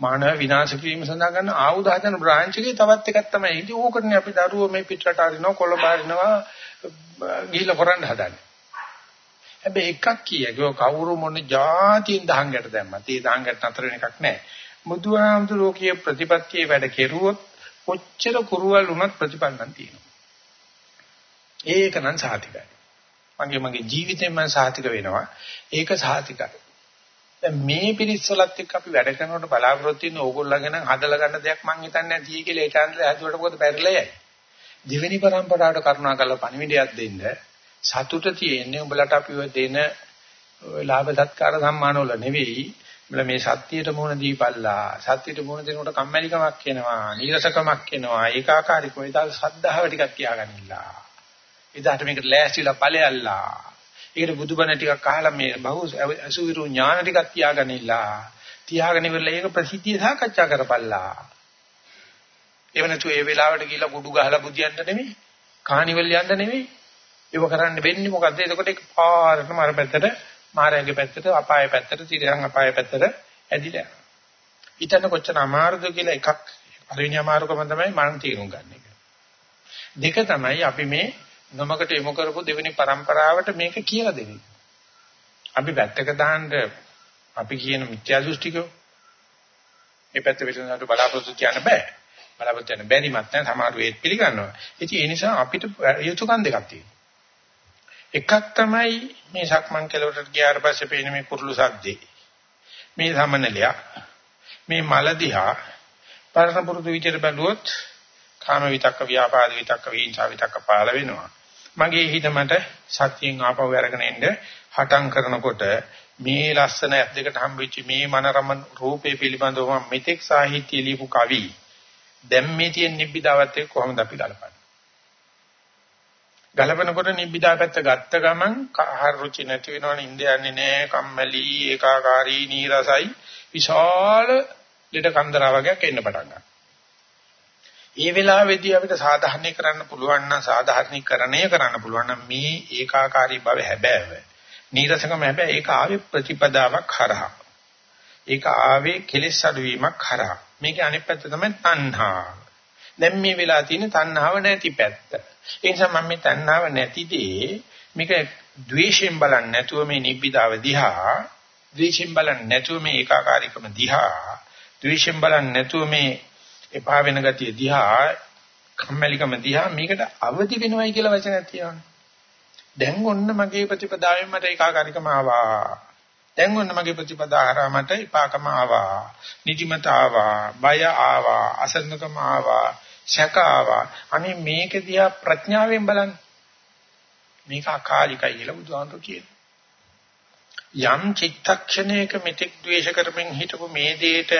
මානව විනාශ කිරීම සඳහා ගන්න ආයුධ හදන බ්‍රාන්ච් එකේ තවත් එකක් තමයි. ඉතින් ඕකටනේ අපි දරුවෝ මේ පිටරට අරිනවා කොළඹ අරිනවා ගිහිල්ලා කරන්න හදන්නේ. හැබැයි එකක් කියකෝ කවුරු මොන જાතියින් දහංගට දැම්මත් ඒ දහංගට නතර වෙන එකක් නැහැ. බුදුහාමුදුරෝ කිය ප්‍රතිපත්තියේ වැඩ කෙරුවොත් කොච්චර කුරුවල් වුණත් ප්‍රතිපන්නන් තියෙනවා. ඒක නම් සාතිකයි. මගේ මගේ ජීවිතේම මම සාතික වෙනවා. ඒක සාතිකයි. දැන් මේ පිරිස්සලත් එක්ක අපි වැඩ කරනකොට බලාපොරොත්තු වෙන ඕගොල්ලන්ගෙන හදලා ගන්න දෙයක් මං හිතන්නේ නැති කියලා ඒක ඇන්දලා හැදුවට මොකද පෙරලෙයයි. දෙවෙනි પરම්පරාවට කරුණා කරලා පණිවිඩයක් දෙන්න සතුට තියෙන්නේ උඹලට අපි ඔය දෙන ලාභ සත්කාර සම්මාන වල නෙවෙයි උඹලා මේ සත්‍යයට මුහුණ දීපල්ලා සත්‍යයට මුහුණ දෙනකොට කම්මැලිකමක් එනවා නීරසකමක් එනවා ඒකාකාරීකම ඒදාල් ශ්‍රද්ධාව ටිකක් තියාගන්නilla එදාට මේකට ලෑස්තිලා ඵලයල්ලා. ඒකට බුදුබණ ටිකක් අහලා මේ බහු අසුවිරු ඥාන ටිකක් තියාගනිලා. තියාගෙන ඉවරලා ඒක ප්‍රසිද්ධිය සාකච්ඡා කරපල්ලා. එව නැතු ඒ වෙලාවට ගිහිල්ලා කුඩු ගහලා බුදියන්න නෙමෙයි. කානිවල් යන්න නෙමෙයි. ඒව කරන්න වෙන්නේ මොකද්ද? එතකොට ඒක පාරටම අර පැත්තට මාරයාගේ පැත්තට අපාය පැත්තට තිරයන් අපාය පැත්තට ඇදිලා. හිතන්න කොච්චර අමාරුද කියලා එකක් පළවෙනි අමාරුකම තමයි මන තීරුම් ගන්න එක. දෙක තමයි අපි මේ නොමකට යොමු කරපු දෙවෙනි પરම්පරාවට මේක කියලා දෙන්නේ. අපි පැත්තක දාන්න අපි කියන මිත්‍යා දෘෂ්ටිකෝ මේ පැත්ත විසඳනට බලාපොරොත්තු කියන්න බෑ. බලාපොරොත්තු වෙන බැරිමත් නැහැ සමහර වේත් පිළිගන්නවා. ඉතින් ඒ නිසා අපිට යුතුයකම් දෙකක් තියෙනවා. එකක් තමයි මේ සක්මන් කෙලවරට ගියාට පස්සේ පේන මේ කුරුළු සද්දේ. මේ සමනලයක්. මේ මල දිහා පරණ පුරුදු විදිහට බැලුවොත් කාම විතක්ක ව්‍යාපාද විතක්ක වීංසා විතක්ක පාල වෙනවා. මගේ හිත මට සත්‍යයෙන් ආපහු අරගෙන එන්න හටම් කරනකොට මේ ලස්සන ඇස් දෙකට හම්බෙච්ච මේ මනරම රූපේ පිළිබඳව මම මෙතෙක් සාහිත්‍ය ලියපු කවි දැන් මේ තියෙන නිබ්බිදාවත් එක්ක කොහොමද අපි ගලපන්නේ? ගලපනකොට නිබ්බිදා පැත්ත ගත්ත ගමන් ආහාර රුචි නැති වෙනවනේ ඉඳ යන්නේ නැහැ කම්මැලි ඒකාකාරී නීරසයි විශාල ලෙඩ කන්දරා වගේක් එන්න පටන් ගන්නවා. ඒ වෙලාවේදී අපිට සාධාරණී කරන්න පුළුවන් නම් සාධාරණීකරණය කරන්න පුළුවන් නම් මේ ඒකාකාරී බව හැබෑව. නීරසකම හැබැයි ඒක ආවේ ප්‍රතිපදාවක් හරහා. ඒක ආවේ කෙලෙස් අඩුවීමක් හරහා. මේකේ අනිත් පැත්ත තමයි තණ්හා. දැන් මේ වෙලා තියෙන තණ්හාව නැති පැත්ත. ඒ නිසා මම මේ තණ්හාව නැතිදී මේක ද්වේෂයෙන් බලන්නේ නැතුව මේ නිබ්බිදාව දිහා, ද්වේෂයෙන් බලන්නේ නැතුව මේ ඒකාකාරීකම දිහා, ද්වේෂයෙන් බලන්නේ නැතුව මේ එපා වෙන ගතිය දිහා කම්මැලිකම දිහා මේකට අවදි වෙනවයි කියලා වචනයක් තියෙනවානේ. දැන් ඔන්න මගේ ප්‍රතිපදාවෙන් මට ඒකාකාරීකම ආවා. දැන් ඔන්න මගේ ප්‍රතිපදා හරහා මට එපාකම ආවා. නිදිමත ආවා, බය ආවා, අසරණකම ආවා, සැක ආවා. අනේ මේක දිහා ප්‍රඥාවෙන් බලන්න. මේක අකාලිකයි කියලා බුදුහාමුදුරු කියනවා. යම් චිත්තක්ෂණයක මෙතෙක් ද්වේෂ කරමින් හිටපු මේ දෙයට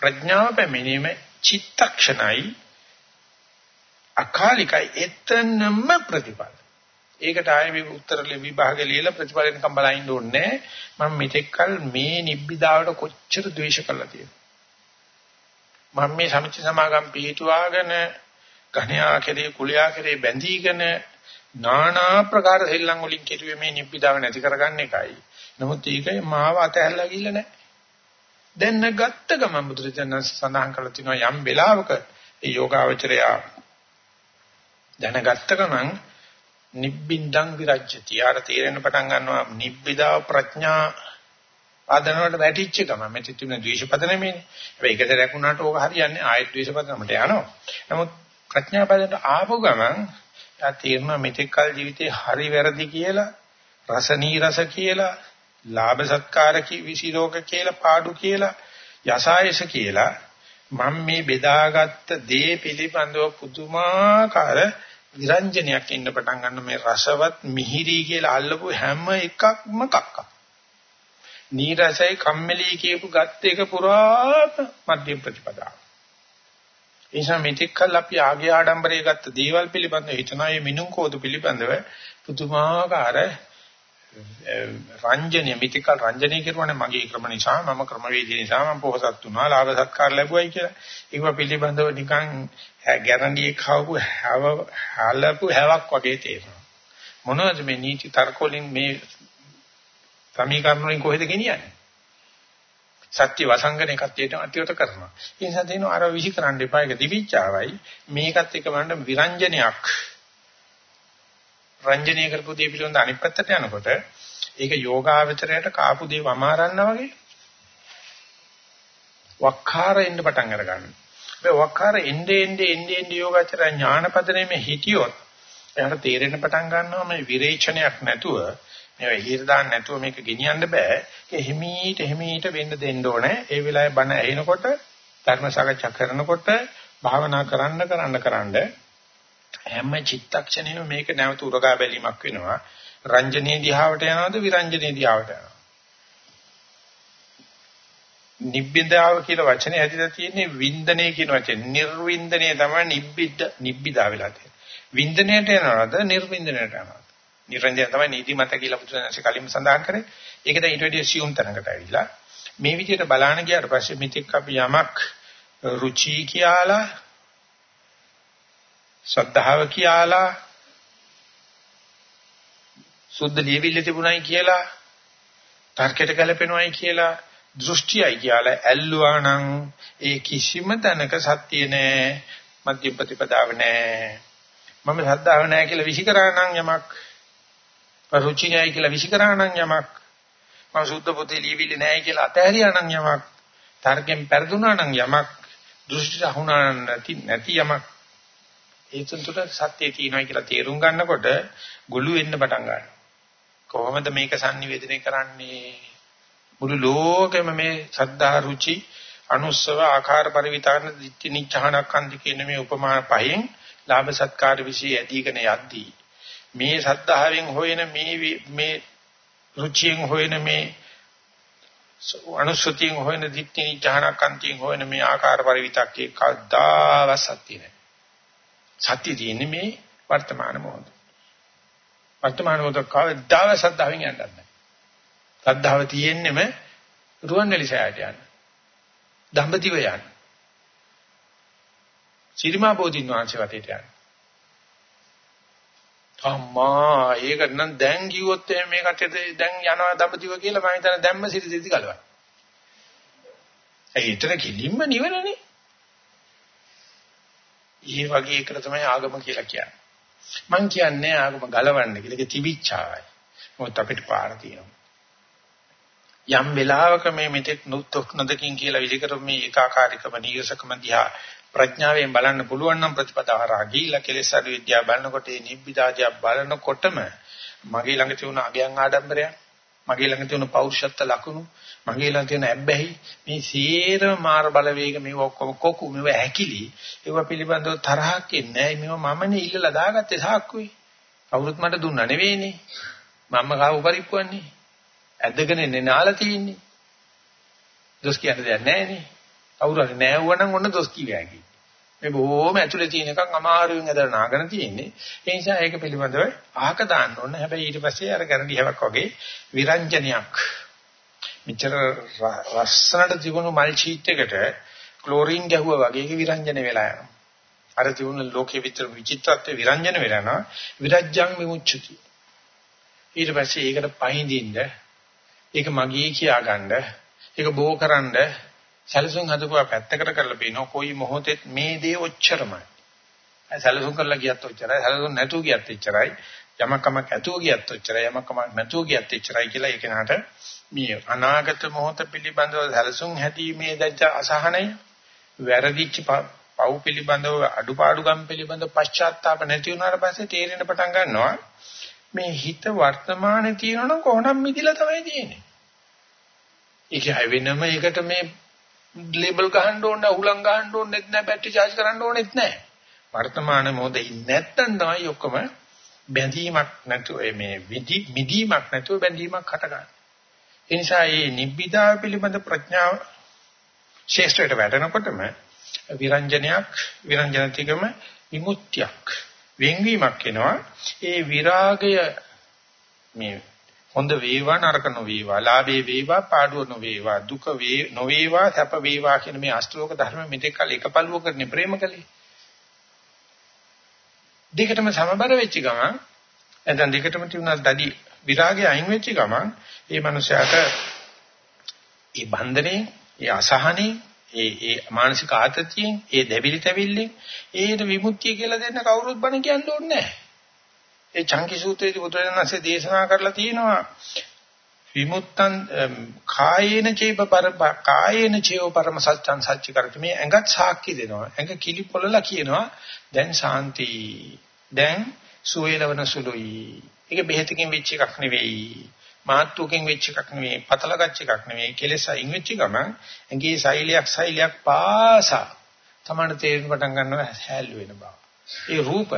ප්‍රඥාව පැමිණීම චිත්තක්ෂණයි අකාලිකයි එතනම ප්‍රතිපල. ඒකට ආයේ මේ උත්තර විභාග ලියලා ප්‍රතිඵල එනකම් බලන්න ඕනේ මම මෙතෙක්කල් මේ නිබ්බිදාවට කොච්චර ද්වේෂ කළා තියෙනවා මම මේ සමිච්ච සමාගම් පිළිතුවාගෙන ඝණයා කෙරේ කුලයා කෙරේ බැඳීගෙන নানা ප්‍රකාර සෙල්ලම් වලින් කෙරුවේ මේ නිබ්බිදාව නැති කරගන්න එකයි. නමුත් ඒකයි මාව අතහැරලා ගිල්ල නැහැ දැන් නැගත්ත ගමන් බුදුරජාණන් සඳහන් කරලා තිනවා යම් වෙලාවක ඒ යෝගාවචරය දැනගත්ත ගමන් නිබ්බින්දං විරජ්‍යති. ආර තේරෙන පටන් ගන්නවා නිබ්බිදා ප්‍රඥා ආදනවලට වැටිච්ච ගම මෙතන තිබුණ ද්වේෂපද නෙමෙයිනේ. හැබැයි එක සැරයක් වුණාට ඕක හරියන්නේ ආයෙත් ද්වේෂපදනමට යනවා. නමුත් ප්‍රඥා පදයට ආපු ගමන් යා තේරෙනවා මෙතෙක් කල ජීවිතේ හරි වැරදි කියලා රස නීරස කියලා ලාභ සත්කාර කි විසිරෝග කියලා පාඩු කියලා යසායස කියලා මම මේ බෙදාගත්ත දේ පිළිබඳව පුදුමාකාර විරංජනයක් එන්න පටන් ගන්න මේ රසවත් මිහිරි කියලා අල්ලපු හැම එකක්ම කක්ක. නීරසයි කම්මැලි කියපු ගත් එක පුරා මධ්‍යම ප්‍රතිපදාව. එනිසා මෙතෙක්කල් අපි ආගේ ආඩම්බරයේ ගත්ත දේවල් පිළිබඳව හිතනවා මේ මිනුම් කෝදු පිළිබඳව පුදුමාකාර රංජනීය මිතිකල් රංජනීය කරුවානේ මගේ ක්‍රම නිසා මම ක්‍රමවේදී නිසා මම පොහසත් වුණා ලාභ සත්කාර ලැබුවයි කියලා. ඒක පිළිබඳව නිකන් ගැරන්ඩියේ කවපු හැව හලපු හැවක් වගේ තේරෙනවා. මොනවද මේ නීති තර්ක වලින් මේ සමීකරණ වලින් කොහෙද ගෙනියන්නේ? සත්‍ය වසංගනේ කට්ටියට අතිවත කරනවා. ඒ නිසා දෙනවා අර විහි කරන්න එපා ඒක දිවිච්චාවයි මේකත් එක බලන්න විරංජනයක් රංජනීය කරපු දේ පිළිබඳ අනිත් පැත්තට යනකොට ඒක යෝගාවචරයට කාපු දේ වමාරන්න වගේ වක්කාර එන්න පටන් අර ගන්නවා. මේ වක්කාර එnde ende ende ende යෝගාචර ඥානපදනේ මේ හිටියොත් එයාට තේරෙන්න පටන් ගන්නවා මේ විරේචනයක් නැතුව මේ හිර දාන්න නැතුව මේක ගෙනියන්න බෑ. ඒක හිමීට හිමීට වෙන්න දෙන්න ඕනේ. ඒ වෙලාවේ බණ ඇහෙනකොට ධර්ම සාකච්ඡා කරනකොට භාවනා කරන්න කරන්න කරන්න හැම චිත්තක්ෂණයෙම මේක නැවත උරගා බැලීමක් වෙනවා. රංජනීය දිහාවට යනවද විරංජනීය දිහාවට යනවද? නිබ්බිදාව කියලා වචනේ ඇදිලා තියෙන්නේ වින්දනය කියන වචනේ. නිර්වින්දනය තමයි නිබ්බිද නිබ්බිදා වෙලා තියෙන්නේ. වින්දනයට යනවද නිර්වින්දනයට යනවද? නිර්වින්දනය තමයි නීතිමත කියලා පුදුසනසේ කලින් සඳහන් කරේ. ඒක දැන් ඊට වැඩි assume තැනකට ඇවිල්ලා මේ විදිහට බලාන ගියාට පස්සේ මෙතෙක් අපි යමක් රුචි කියලා ශ්‍රද්ධාව කියලා සුද්ධ ලියවිල්ල තිබුණයි කියලා තර්කයට ගැලපෙනවයි කියලා දෘෂ්ටියයි කියලා ඇල්ලුවා නම් ඒ කිසිම තැනක සත්‍ය නෑ මධ්‍ය ප්‍රතිපදාව නෑ. මම ශ්‍රද්ධාව නෑ කියලා විසිකරා නම් යමක් රුචි නෑ කියලා විසිකරා නම් යමක් මම සුද්ධ පොතේ ලියවිල්ල නෑ කියලා අතහැරියා නම් යමක් තර්කයෙන් පෙරදුනා නම් යමක් දෘෂ්ටි අහුණා නැති නැති යමක්. ඒ තුන්ට සත්‍යය තියෙනවා කියලා තේරුම් ගන්නකොට ගොළු වෙන්න පටන් ගන්නවා. කොහොමද මේක sannivedanaya කරන්නේ? මුළු ලෝකෙම මේ සද්ධා රුචි අනුස්සව ආකාර පරිවිතාන දිට්ඨි නිච්ඡානක්ඛන්දි කියන මේ උපමා පහෙන් ලාභ සත්කාර વિશે ඇදීගෙන යද්දී මේ සද්ධාවෙන් හොයන මේ මේ රුචියෙන් හොයන මේ අනුසතියෙන් හොයන දිට්ඨි නිච්ඡානක්ඛන්තියෙන් හොයන මේ ආකාර පරිවිතක්කේ කද්දාව සත්‍ය නෑ සත්‍ය තියෙන්නේ මේ වර්තමාන මොහොත. වර්තමාන මොහොත කවදාව සද්ධාවෙන් යන්නත් නැහැ. සද්ධාව තියෙන්නෙම රුවන්වැලි සෑයට යන්න. දඹදිව යන්න. සිරිමා බෝධින් වහන්සේ වතේට යන්න. අම්මා ඒකට නම් දැන් කිව්වොත් මේ කටේ දැන් යනවා දඹදිව කියලා මම හිතන දැම්ම සිරිදෙදි ගලවන්න. ඒ හිතන කිලින්ම නිවනනේ. ඒ වගේ එකට තමයි ආගම කියලා කියන්නේ. මං කියන්නේ ආගම ගලවන්න කියලා. ඒක තිබිච්චාවයි. මොකද අපිට පාර තියෙනවා. යම් වෙලාවක මේ මෙතෙක් නුත්ොක් නොදකින් කියලා විලිකර මේ ඒකාකාරීකම නියසකම දිහා ප්‍රඥාවෙන් බලන්න පුළුවන් නම් ප්‍රතිපදාව හරහා ගිහිලා කෙලෙස් අඩු විද්‍යාව බලනකොට මේ නිබ්බිදාදිය බලනකොටම මගේ ළඟ තියුණ අගයන් ආඩම්බරය මගේ ළඟ තියුණ පෞරුෂත්ව ලකුණු මගේ ළඟ තියෙන ඇබ්බැහි මේ සීරම මාර බලවේග මේව ඔක්කොම කොකු මේව හැකිලි ඒව පිළිබඳව තරහක් එන්නේ මේව මමනේ ඉල්ලලා දාගත්තේ සාක්කුවේ කවුරුත් මට දුන්නා නෙවෙයිනේ. මම කාව පරිප්පුවන්නේ ඇදගෙන ඉන්නේ නාලා තියෙන්නේ. දොස් කියන්න දෙයක් නැහැ නේ කවුරු හරි නෑවුවනම් ඔන්න දොස් කිව්වා කි. මේ බොහොම ඇතුලේ තියෙන එකක් අමාරුවෙන් ඇදලා නාගෙන තියෙන්නේ. ඒ නිසා ඒක පිළිබඳව අහක දාන්න ඕනේ. හැබැයි ඊට පස්සේ අර ගැරන්ටි හැවක් වගේ විරංජනයක්. මෙච්චර රස්සනට තිබුණු මල් ෂීට් එකට ක්ලෝරින් ගැහුවා වගේ ඒක විරංජන වෙලා යනවා. අර තිබුණු ලෝකේ විතර විචිත්‍රත්වයේ විරංජන වෙලා යනවා. විරජ්ජං විමුච්ඡති. ඊට පස්සේ ඒකට පහඳින්න ඒක මගේ කියාගන්න ඒක බෝකරන්න සැලසුම් හදපුවා පැත්තකට කරලා බිනෝ කොයි මොහොතෙත් මේ දේ ඔච්චරමයි. සැලසුම් කරලා ගියත් ඔච්චරයි, සැලසුම් නැතුව ගියත් එච්චරයි, යමක් කමක් ඇතුව ගියත් ඔච්චරයි, යමක් කමක් නැතුව ගියත් එච්චරයි කියලා ඒක නට මේ අනාගත මොහොත පිළිබඳව සැලසුම් හැදීමේ දැච්ච අසහනය, වැරදිච්ච පව් පිළිබඳව අඩුපාඩුකම් පිළිබඳව පශ්චාත්තාප නැති වුණාට පස්සේ තේරෙන පටන් ගන්නවා මේ හිත වර්තමානයේ තියෙනවනම් කොහොනම් මිදිලා තමයි තියෙන්නේ. ඒක හැවෙනම ඒකට මේ ලේබල් ගහන්න ඕන උලං ගහන්න ඕනෙත් නැහැ බැටරි charge කරන්න ඕනෙත් නැහැ වර්තමාන මොහොතේ නැත්තම් තමයි ඔක්කොම බැඳීමක් නැතුව මේ විදි මිදීමක් නැතුව බැඳීමක් හටගන්නේ. ඒ නිසා මේ නිබ්බිදා පිළිබඳ ප්‍රඥාව ශේෂ්ඨයට වැටෙනකොටම විරංජනයක් විරංජනතිකම විමුක්තියක් වෙන්වීමක් එනවා. ඒ විරාගය මේ හොඳ වේවා නරක නොවේවා ලාභේ වේවා පාඩුව නොවේවා දුක වේ නොවේවා සැප වේවා කියන මේ අෂ්ටෝක ධර්ම මෙතෙක් කල එකපළුව කරන්නේ ප්‍රේම කලේ. දෙකටම සමබර වෙච්ච ගමන් එතන දෙකටම තියුණා දඩි විරාගය අයින් වෙච්ච ගමන් ඒ මනුස්සයාට ඒ බන්ධනේ ඒ අසහනේ ඒ ඒ මානසික ආතතියෙන් ඒ දෙවිලි තැවිල්ලෙන් ඒකට විමුක්තිය කියලා දෙන්න කවුරුත් බණ කියන්න ඕනේ නැහැ. ඒ චංකි සූත්‍රයේදී බුදුරජාණන්සේ දේශනා කරලා තියෙනවා විමුක්තං කායේන චේප පර කායේන චේව පරම සත්‍යං සත්‍ය කරති. මේ ඇඟත් සාක්ෂි දෙනවා. ඇඟ කිලිපොළලා කියනවා දැන් සාන්ති. දැන් සුවේලවන සුළුයි. ඒක බෙහෙතකින් වෙච්ච එකක් නෙවෙයි. මාත්තුකින් වෙච්ච එකක් නෙවෙයි. පතල ගච්ච එකක් නෙවෙයි. කෙලෙස අයින් වෙච්ච ගමන් ඇඟේ සෛලයක් සෛලයක් පාසා තමන්න තේරෙන්න පටන් ගන්නවා හැල්ලු වෙන බව. ඒ රූප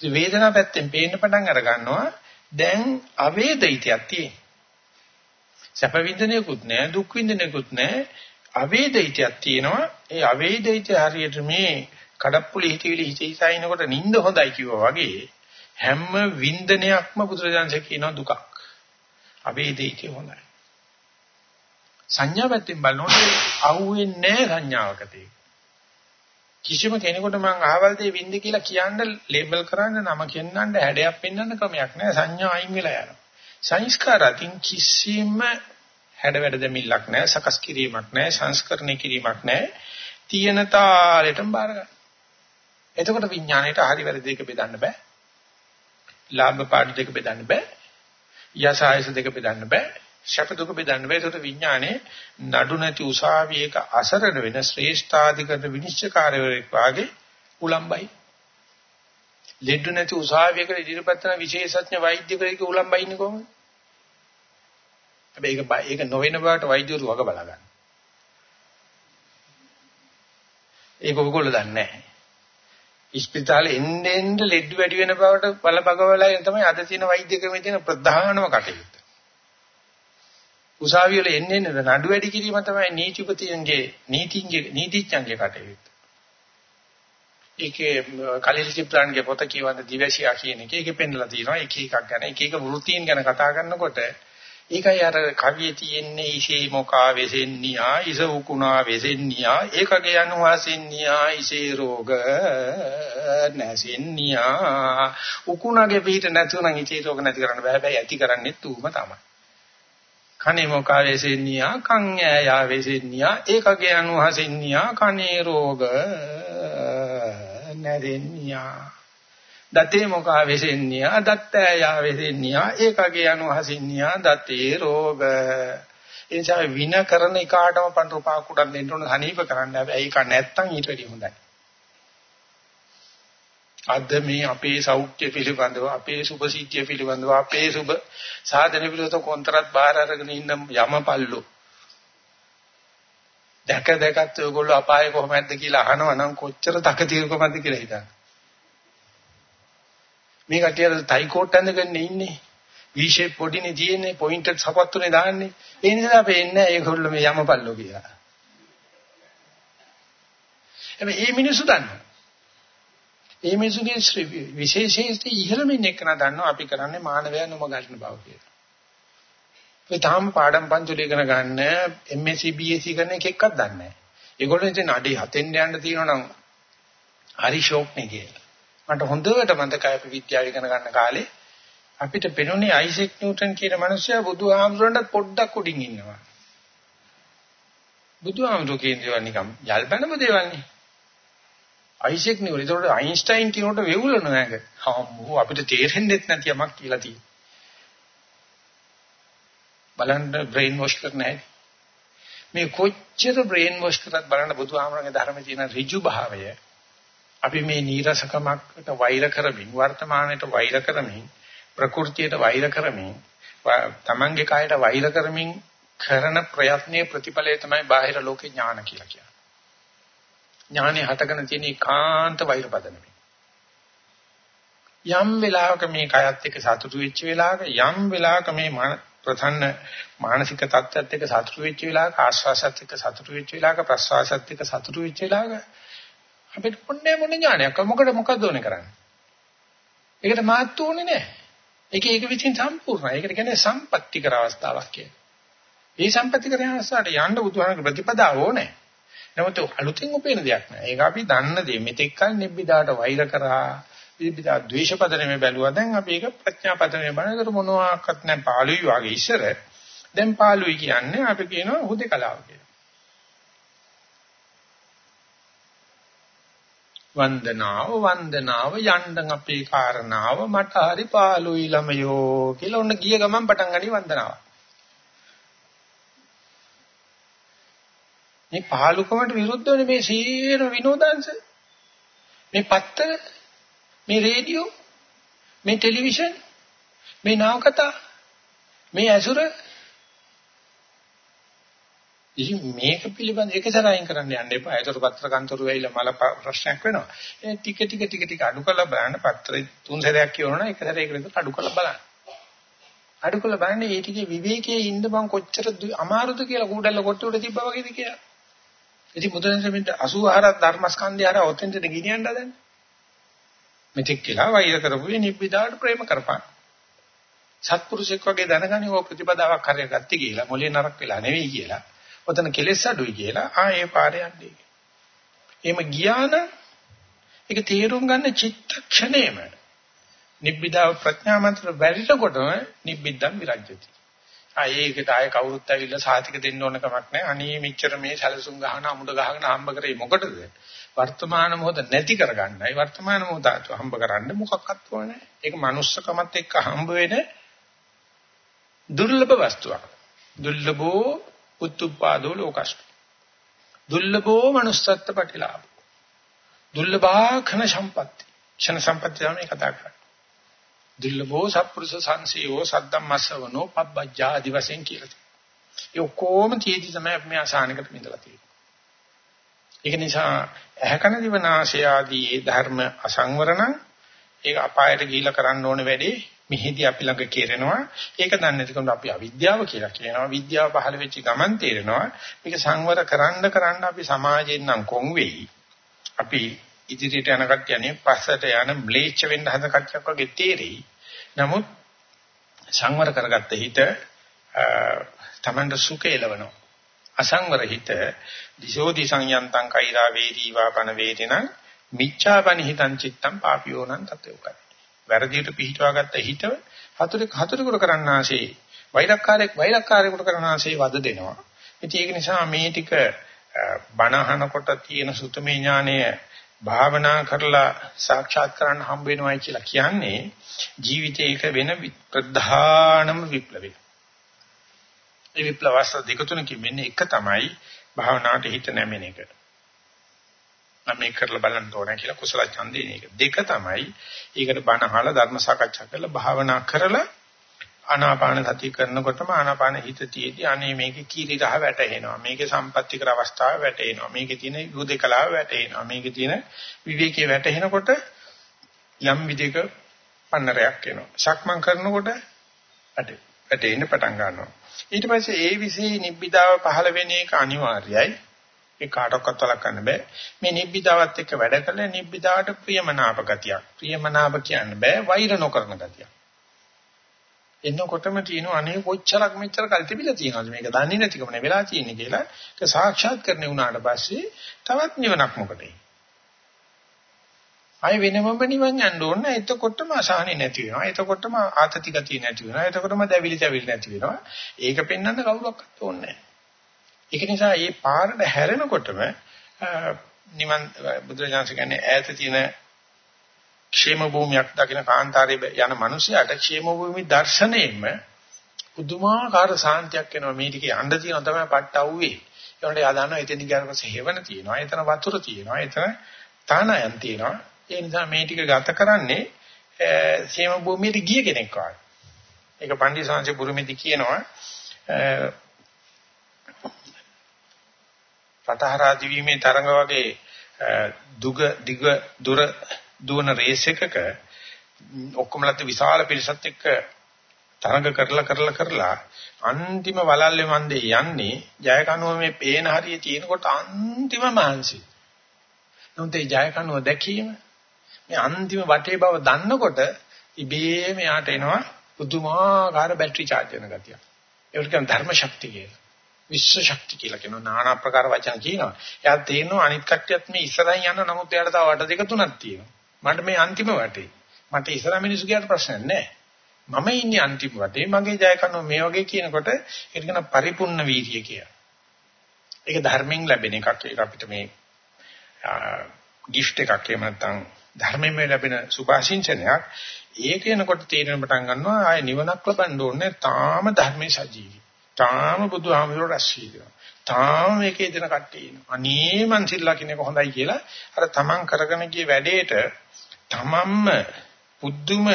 වේදනාව පැත්තෙන් පේන්න පටන් අර ගන්නවා දැන් අවේදිතයක් තියෙන. සැප විඳිනෙකුත් නැහැ දුක් විඳිනෙකුත් නැහැ අවේදිතයක් තියෙනවා. ඒ අවේදිතය හරියට මේ කඩප්පුලි හිතවිලි හිතයිසයිනකොට නිින්ද හොඳයි කිව්වා වගේ හැම වින්දනයක්ම බුදුරජාන්සේ කියනවා දුකක්. අවේදිතය හොඳයි. සංඥා පැත්තෙන් බලනකොට අහුවෙන්නේ නැහැ සංඥාවකදී. කිසිම කෙනෙකුට මං අහවල් දෙය වින්ද කියලා කියන්න ලේබල් කරන්න නම කියන්නන්න හැඩයක් පෙන්වන්න ක්‍රමයක් නැහැ. සංඥා අයින් වෙලා යනවා. සංස්කාර අතින් කිසිම හැඩ වැඩ දෙමිල්ලක් නැහැ සකස් කිරීමක් නැහැ සංස්කරණය කිරීමක් නැහැ. තියෙන තාලෙටම බාර ගන්න. එතකොට විඥාණයට හරි වැරදි දෙක බෙදන්න බෑ. ලාභ පාඩු දෙක බෙදන්න බෑ. යසායස දෙක බෙදන්න බෑ. ශප දුක බෙදන්න බෑ. ඒකට විඥානේ නඩු නැති උසාවියක අසරණ වෙන ශ්‍රේෂ්ඨාධිකරණ විනිශ්චයකාරයෙක් වාගේ උලම්බයි. ලෙඩ නැති උසාවියකට ඉදිරිපත් කරන විශේෂඥ වෛද්‍යවරයෙක් උලම්බයින්නේ කොහොමද? හැබැයි ඒක ඒක නොවන බවට වෛද්‍යවරු වග බලා ගන්න. ඒක ඔයගොල්ලෝ දන්නේ නැහැ. ඉස්පිතාලේ එන්න එන්න ලෙඩ වැඩි වෙන බවට බලපගවලා තමයි අද තියෙන වෛද්‍ය ක්‍රමයේ තියෙන ප්‍රධානම කටයුත්ත. උසාවිය වල එන්නේ නඩු වැඩි කිරීම තමයි නීතිපතියන්ගේ නීතිඥගේ නීතිඥයන්ගේ කටයුත්ත. ඒකේ කලිල් චිත්‍රාන්ගේ පොත කියවන දිවසියා කියන එක ඒකේ පෙන්නලා තියෙනවා. එක එකක් ගැන එක එක වෘත්තීන් ගැන කතා කරනකොට ඒකයි අර කවියේ තියෙන්නේ ඉසේ මොකා වෙසෙන්නියා ඉස උකුණා වෙසෙන්නියා ඒකගේ අනුවාසෙන්නියා ඉසේ රෝග නැසෙන්නියා. උකුණගේ පිට නැතුණන් ඉසේ රෝග නැති කරන්න බෑ. හැබැයි ඇති කරන්නේ ඌම තමයි. කනේ මොකා වෙසෙන්නියා කන් ඈයා වෙසෙන්නියා ඒකගේ අනුහසෙන්නියා කනේ රෝග නැදෙන්නියා දතේ මොකා වෙසෙන්නියා දත් ඈයා වෙසෙන්නියා ඒකගේ අනුහසෙන්නියා දතේ රෝග ඒ නිසා වින කරන එකාටම පන් රුපාක් උඩන් දෙන්න ඕන සනීප කරන්න. හැබැයි ඒක නැත්තම් ඊට වැඩිය හොඳයි. අද මේ අපේ සෞඛ්‍ය පිළිබඳව අපේ සුභසීත්‍ය පිළිබඳව අපේ සුභ සාධන පිළිබඳව කොන්තරත් බාහිර අරගෙන ඉන්න යමපල්ලෝ දැක දැකත් ඔයගොල්ලෝ අපායේ කොහොමද කියලා අහනවා නම් කොච්චර තකතිරකමද කියලා හිතන්න. මේ කටියට ටයි කෝට් ඇඳගෙන ඉන්නේ. V shape පොඩිනේ තියෙන්නේ පොයින්ටඩ් සපත්තුනේ දාන්නේ. ඒ නිසා අපි එන්නේ ඒගොල්ලෝ මේ යමපල්ලෝ කියලා. හැබැයි මේ මිනිස්සු දන්නවා. ඒ මිනිසුගේ විශේෂයෙන් ඉහළම ඉන්න එක නා දන්නවා අපි කරන්නේ මානවයා නොම ගන්න බව කියලා. ඒ තාම පාඩම් පන්තිල ඉගෙන ගන්න MSc BSc කරන එක එක්කක් දන්නේ නැහැ. ඒගොල්ලෝ ඉතින් අඩි හතෙන් යන්න තියෙනවා නම් හරි ෂෝක් නේ කියලා. මට හොඳට මතකයි අපි විද්‍යාව ඉගෙන ගන්න කාලේ අපිට පෙනුනේ අයිසෙක් නිව්ටන් කියන මිනිස්සයා බුදුහාමුදුරන්ට පොඩ්ඩක් උඩින් ඉන්නවා. බුදුහාමුදුරු කියන දේවල් නිකම් යල්පැනම දේවල් නේ. අයිසෙක් නිව්ටන් ඒතකොට අයින්ස්ටයින් කියනකොට වෙවුලන නැග. හම්බෝ අපිට තේරෙන්නේ නැති යමක් කියලා තියෙනවා. බලන්න බ්‍රේන් වොෂ් කරන හැටි. මේ කොච්චර බ්‍රේන් වොෂ් කරත් බලන්න බුදුහාමරගේ ධර්මයේ තියෙන ඍජු භාවය අපි මේ නීරසකමකට වෛර කරමින් වර්තමානයට වෛර කරමින් ප්‍රകൃතියට වෛර කරමින් තමන්ගේ කායට වෛර කරමින් කරන ප්‍රයත්නයේ ප්‍රතිඵලය තමයි බාහිර ලෝකේ ඥාන කියලා කියන්නේ. ඥානෙ හටගෙන තියෙන ඒකාන්ත වෛර පදනමයි. යම් වෙලාවක මේ කයත් එක්ක සතුටු වෙච්ච වෙලාවක යම් වෙලාවක මේ ප්‍රධාන මානසික තත්ත්වයට එක්ක සතුටු වෙච්ච වෙලාවක ආස්වාසත් එක්ක සතුටු වෙච්ච වෙලාවක ප්‍රසවාසත් එක්ක සතුටු වෙච්ච වෙලාවක අපිට මොන්නේ මොන ඥානයක් මොකද මොකද ඕනේ කරන්නේ? ඒකට මාත් ඕනේ නැහැ. ඒක ඒක විසින් සම්පූර්ණයි. ඒකට කියන්නේ සම්පත්‍ති කර අවස්ථාවක් කියලා. මේ සම්පත්‍ති කර අවස්ථාවට යන්න බුදුහාමගේ ප්‍රතිපදාව ඕනේ. නමුත් අලුතින් උපේන දෙයක් නෑ. ඒක අපි දන්න දේ. මෙතෙක් කල නිබ්බිදාට වෛර කරා, නිබ්බිදා ද්වේෂපදනේ බැලුවා. දැන් අපි ඒක ප්‍රඥාපදනේ බලනකොට මොනවාක්වත් නෑ පාළුයි වගේ ඉස්සර. දැන් පාළුයි කියන්නේ අපි කියනවා හුදේකලාව කියලා. වන්දනාව වන්දනාව යන්න අපේ කාරණාව මට හරි පාළුයි ළමයෝ කියලා ඔන්න ගිය ගමන් පටන් ගනි වන්දනාව. මේ පාළුකමට විරුද්ධවනේ මේ සීර විනෝදාංශ. මේ පත්තර, මේ රේඩියෝ, මේ ටෙලිවිෂන්, මේ නාවකතා, මේ ඇසුර ඉතින් මේක පිළිබඳ එක සරයින් කරන්න යන්න එපා. ඒතර පත්‍ර කන්තරු වෙයිලා මල ප්‍රශ්නයක් වෙනවා. ඒ ටික ටික ටික ටික අඩු කරලා බලන්න පත්‍රේ තුන් සැරයක් කියවනවා එක සැරයකට විතර අඩු කරලා බලන්න. අඩු කරලා බලන්න මේ ටිකේ විවේකයේ ඉන්න බං කොච්චර අමාරුද කියලා කූඩල්ල කොට උඩ තිබ්බා වගේද කියලා. ඉතින් මුද්‍රණසෙමින්ට 84ක් ධර්මස්කන්ධය අර ඔතෙන්ට ගෙනියන්න හදන්නේ. මෙතෙක් කියලා වෛර කරපුවේ නිබ්බිදාට ප්‍රේම කරපන්. සත්පුරුෂෙක් වගේ දැනගනි ඕ ප්‍රතිපදාවක් හරියට ගත්තේ කියලා මොලේ නරක වෙලා නෙවෙයි කියලා. ඔතන කෙලෙස් අඩුයි කියලා ආ ඒ පාරේ යන්නේ. එහෙම ගියා නම් ඒක තේරුම් ගන්න චිත්තක්ෂණයම නිබ්බිදාව ප්‍රඥා මන්ත්‍ර වැඩිනකොටම නිබ්බිද්දම් විරජ්‍යති. ආ ඒකට ආය කවුරුත් ඇවිල්ලා සාතික දෙන්න ඕන කමක් නැහැ. අනේ මෙච්චර මේ සැලසුම් ගහන අමුඩ ගහගෙන හම්බ කරේ මොකටද? වර්තමාන මොහොත නැති කරගන්නයි. වර්තමාන මොහොත හම්බ කරන්න මොකක්වත් ඕනේ නැහැ. ඒක manussකමත් එක්ක හම්බ වෙන දුර්ලභ වස්තුවක්. දුර්ලභෝ උත්තුප්පාදෝ ලෝකස්තු. දුර්ලභෝ manussත්ත්ව ප්‍රතිලාභ. දුර්ලභා khන සම්පatti. ක්ෂණ සම්පatti තමයි කතා කරන්නේ. දුර්ලභෝ සත්පුරුෂ සංසීවෝ සද්දම්මස්සවනෝ පබ්බජ්ජා ආදි වශයෙන් කියලා තියෙනවා. ඒ ඔක්කොම තියෙදි තමයි අපි මේ අසහනකට මිදලා තියෙන්නේ. ඒක නිසා ඇහැකන දිවනාශය ආදී ඒ ධර්ම අසංවරණ ඒක අපායට ගිහිලා කරන්න ඕන වැඩේ මිහිදී අපි ළඟ කෙරෙනවා. ඒක දන්නේ නැතිකොට අපි අවිද්‍යාව කියලා කියනවා. විද්‍යාව පහළ වෙච්ච ගමන් තේරෙනවා. මේක සංවර කරන්න කරන්න අපි සමාජයෙන් නම් කොන් වෙයි. අපි ඉදිරියට යන කට්ටියනේ පස්සට යන බ්ලේච් වෙන්න හදන කට්ටියක් වගේ තේරෙයි. නමුත් සංවර කරගත්ත හිත තමන්ට සුඛ එළවනවා. අසංවර හිත දිශෝදි සංයන්තං කෛරා වේදීවා පන වේදින මිච්ඡාපනි හිතං චිත්තං පාපියෝනං තතෝකයි. වැරදියට පිහිටවාගත්ත හිත හතුරෙක් හතුරෙකුට කරන්නාසේ වෛරක්කාරයෙක් වෛරක්කාරයෙකුට කරන්නාසේ වද දෙනවා. ඉතින් ඒක නිසා මේ ටික බණහනකොට තියෙන සුතමේ ඥානය භාවනා කරලා සාක්ෂාත් කරන්න හම්බ වෙනවයි කියලා කියන්නේ ජීවිතේ එක වෙන ප්‍රධානම විප්ලවය. මේ විප්ලවස්ත්‍ර දෙක තුනකින් වෙන්නේ එක තමයි භාවනාවට හිත නැමෙන එක. මම මේක කරලා බලන්න ඕනේ කියලා කුසල ඡන්දේ නේක. දෙක තමයි ඒකට බණ අහලා ධර්ම සාකච්ඡා කරලා භාවනා කරලා ආනාපාන සතිය කරනකොටම ආනාපාන හිත තියේදී අනේ මේකේ කීරි රහ වැටෙනවා. මේකේ සම්පත්‍ති කර අවස්ථාව වැටෙනවා. මේකේ තියෙන යුදේකලාව වැටෙනවා. මේකේ තියෙන විවේකයේ වැටෙනකොට යම් විදිහක පන්නරයක් එනවා. සක්මන් කරනකොට වැටේ. වැටෙන්න පටන් ගන්නවා. ඊට පස්සේ ඒ විශේෂ නිබ්බිදාව පහළ වෙන එක අනිවාර්යයි. ඒ කාටවත් වළක්වන්න බෑ. මේ නිබ්බිදාවත් එක්ක වැඩ කළ නිබ්බිදාවට ප්‍රියමනාප ගතියක්. ප්‍රියමනාප කියන්න බෑ වෛර නොකරන ගතියක්. එන්නකොටම තියෙන අනේ කොච්චරක් මෙච්චර කල් තිබිලා තියෙනවද මේක දන්නේ නැතිකම නේ වෙලා තියෙන්නේ කියලා ඒක සාක්ෂාත් කරන්නේ වුණාට පස්සේ තවත් නිවනක් මොකටද? ආය වෙනමම නිවන් යන්න ඕන. එතකොටම අසහනෙ නැති වෙනවා. එතකොටම ආතති ගතිය නැති වෙනවා. එතකොටම දැවිලි තැවිලි නැති වෙනවා. ඒක පෙන්වන්න කවුරක්වත් ඕනේ නැහැ. ඒක නිසා මේ පාරට හැරෙනකොටම නිවන් බුදුරජාණන් කියන්නේ ඈත තියෙන ക്ഷേම භූමියක් දකින කාන්තාරයේ යන මිනිසයාට ക്ഷേම භූමි දර්ශනයෙන්ම පුදුමාකාර සාන්තියක් එනවා. මේ ටිකේ යන්න තියෙන තමයි පට්ටවුවේ. ඒකට යදානවා එතන ගියාට පස්සේ හේවන තියෙනවා එතන වතුර තියෙනවා එතන තානයන් තියෙනවා. ඒ නිසා මේ ටික ගත කරන්නේ ക്ഷേම භූමියට ගිය කෙනෙක් වගේ. ඒක පන්දි සංසේ බුරුමේදී කියනවා පතහරා දිවීමේ තරඟ වගේ දුග දිග දුර දුවන රේස් එකක ඔක්කොමලත් විශාල පිරිසත් එක්ක තරඟ කරලා කරලා කරලා අන්තිම වලල්ලේ මන්දේ යන්නේ ජය කනුව මේ පේන හරිය තියෙනකොට අන්තිම මහන්සි. නමුත් ඒ ජය කනුව දැකීම මේ අන්තිම වටේ බව දන්නකොට ඉබේම යාට එනවා පුදුමාකාර බැටරි charge වෙන ගතිය. ඒකට කියන ධර්ම ශක්තිය කියලා. විශ්ව ශක්තිය කියලා කියනවා নানা ආකාර වචන කියනවා. එයා තේරෙනවා අනිත් කට්ටියත් මේ ඉස්සරහින් යන නමුත් එයාට තව වට දෙක තුනක් තියෙනවා. මට මේ අන්තිම වටේ. මට ඉස්සරහ මිනිස්සු කියන්න ප්‍රශ්නයක් නැහැ. මම ඉන්නේ අන්තිම වටේ. මගේ ජය කනෝ මේ වගේ කියනකොට ඒක කියන පරිපූර්ණ වීර්යය කියලා. ඒක ධර්මයෙන් ලැබෙන එකක්. ඒක අපිට මේ gift එකක් එහෙම නැත්නම් ධර්මයෙන් ලැබෙන සුභාශිංසනයක්. ඒක එනකොට තේරෙන පටන් ගන්නවා ආය නිවනක් ලබන්න ඕනේ තාම ධර්මයේ සජීවී. තාම බුදුහාමුදුරුවෝ රැස්වී දෙනවා. තාම මේකේ දෙන කට්ටිය ඉන්නවා. අනේ මං සිල්ලා කෙනෙක් හොඳයි කියලා අර තමන් කරගෙන ගිය වැඩේට තමන්ම පුදුම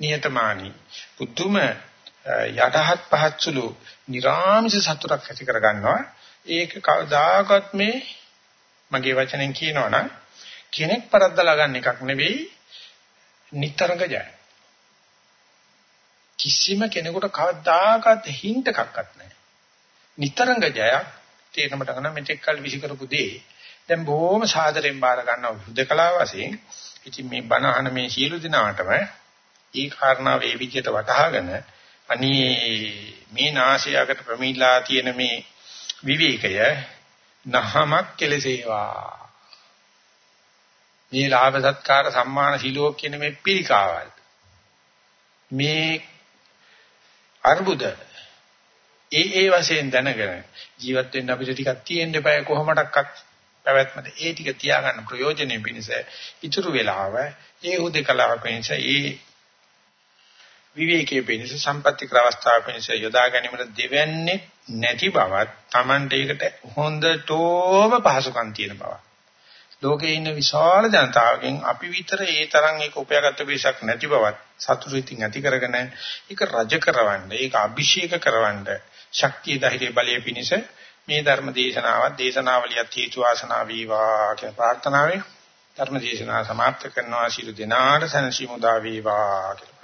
නියතමානී පුදුම යටහත් පහත්සුළු නිරාමිස සතුටක් ඇති කර ගන්නවා. ඒක කවදාකවත් මේ මගේ වචනෙන් කියනවනම් කෙනෙක් පරද්දලා ගන්න එකක් නෙවෙයි නිතරම ජය. කිසිම කෙනෙකුට කවදාකවත් හින්ට් එකක්වත් නැහැ. නිතරම ජයක් තේරෙන්නට ගන්න මෙතෙක් කල් විසි කරපු දේ දැන් බොහොම සාදරෙන් බාර ගන්නවා හුදකලා වශයෙන්. ඉතින් මේ බණ අහන මේ සියලු දිනාටම ඒ කාරණාව ඒ විදිහට වටහාගෙන අනී මේ නාසයකට ප්‍රමීලා තියෙන මේ විවේකය නහමක් කෙලසේවා. මේ ලාභ සත්කාර සම්මාන සිලෝක කියන මේ පිළිකාවල්. මේ අර්බුද ඒ ඒ වශයෙන් දැනගෙන ජීවත් වෙන්න අපිට ටිකක් තියෙන්න eBay කොහොමඩක්වත් පැවැත්මට ඒ ටික තියාගන්න ප්‍රයෝජනෙ පිණිස ඉතුරු වෙලාව ඒ උදේකලාව පිණිස ඒ විවේකයේ පිණිස සම්පත්‍ති ක්‍රවස්ථාව පිණිස යොදා ගැනීමට දෙවන්නේ නැති බවත් Tamante එකට හොඳටම පහසුකම් තියෙන බවක් ලෝකේ ඉන්න විශාල ජනතාවගෙන් අපි විතර ඒ තරම් ඒක උපයාගත්ත පිරිසක් නැති බවත් සතුටු ඉතින් ඇති කරගෙන ඒක රජ කරවන්න ඒක අභිෂේක කරවන්න ශක්තිය ධෛර්ය බලය පිණිස මේ ධර්ම දේශනාවත් දේශනාවලියත් හේතු ආසනා වේවා කියන ප්‍රාර්ථනාවෙන් ධර්ම දේශනාව સમાප්ත කරනවා. ශිරු දිනාට සනසිමුදා වේවා කියලා.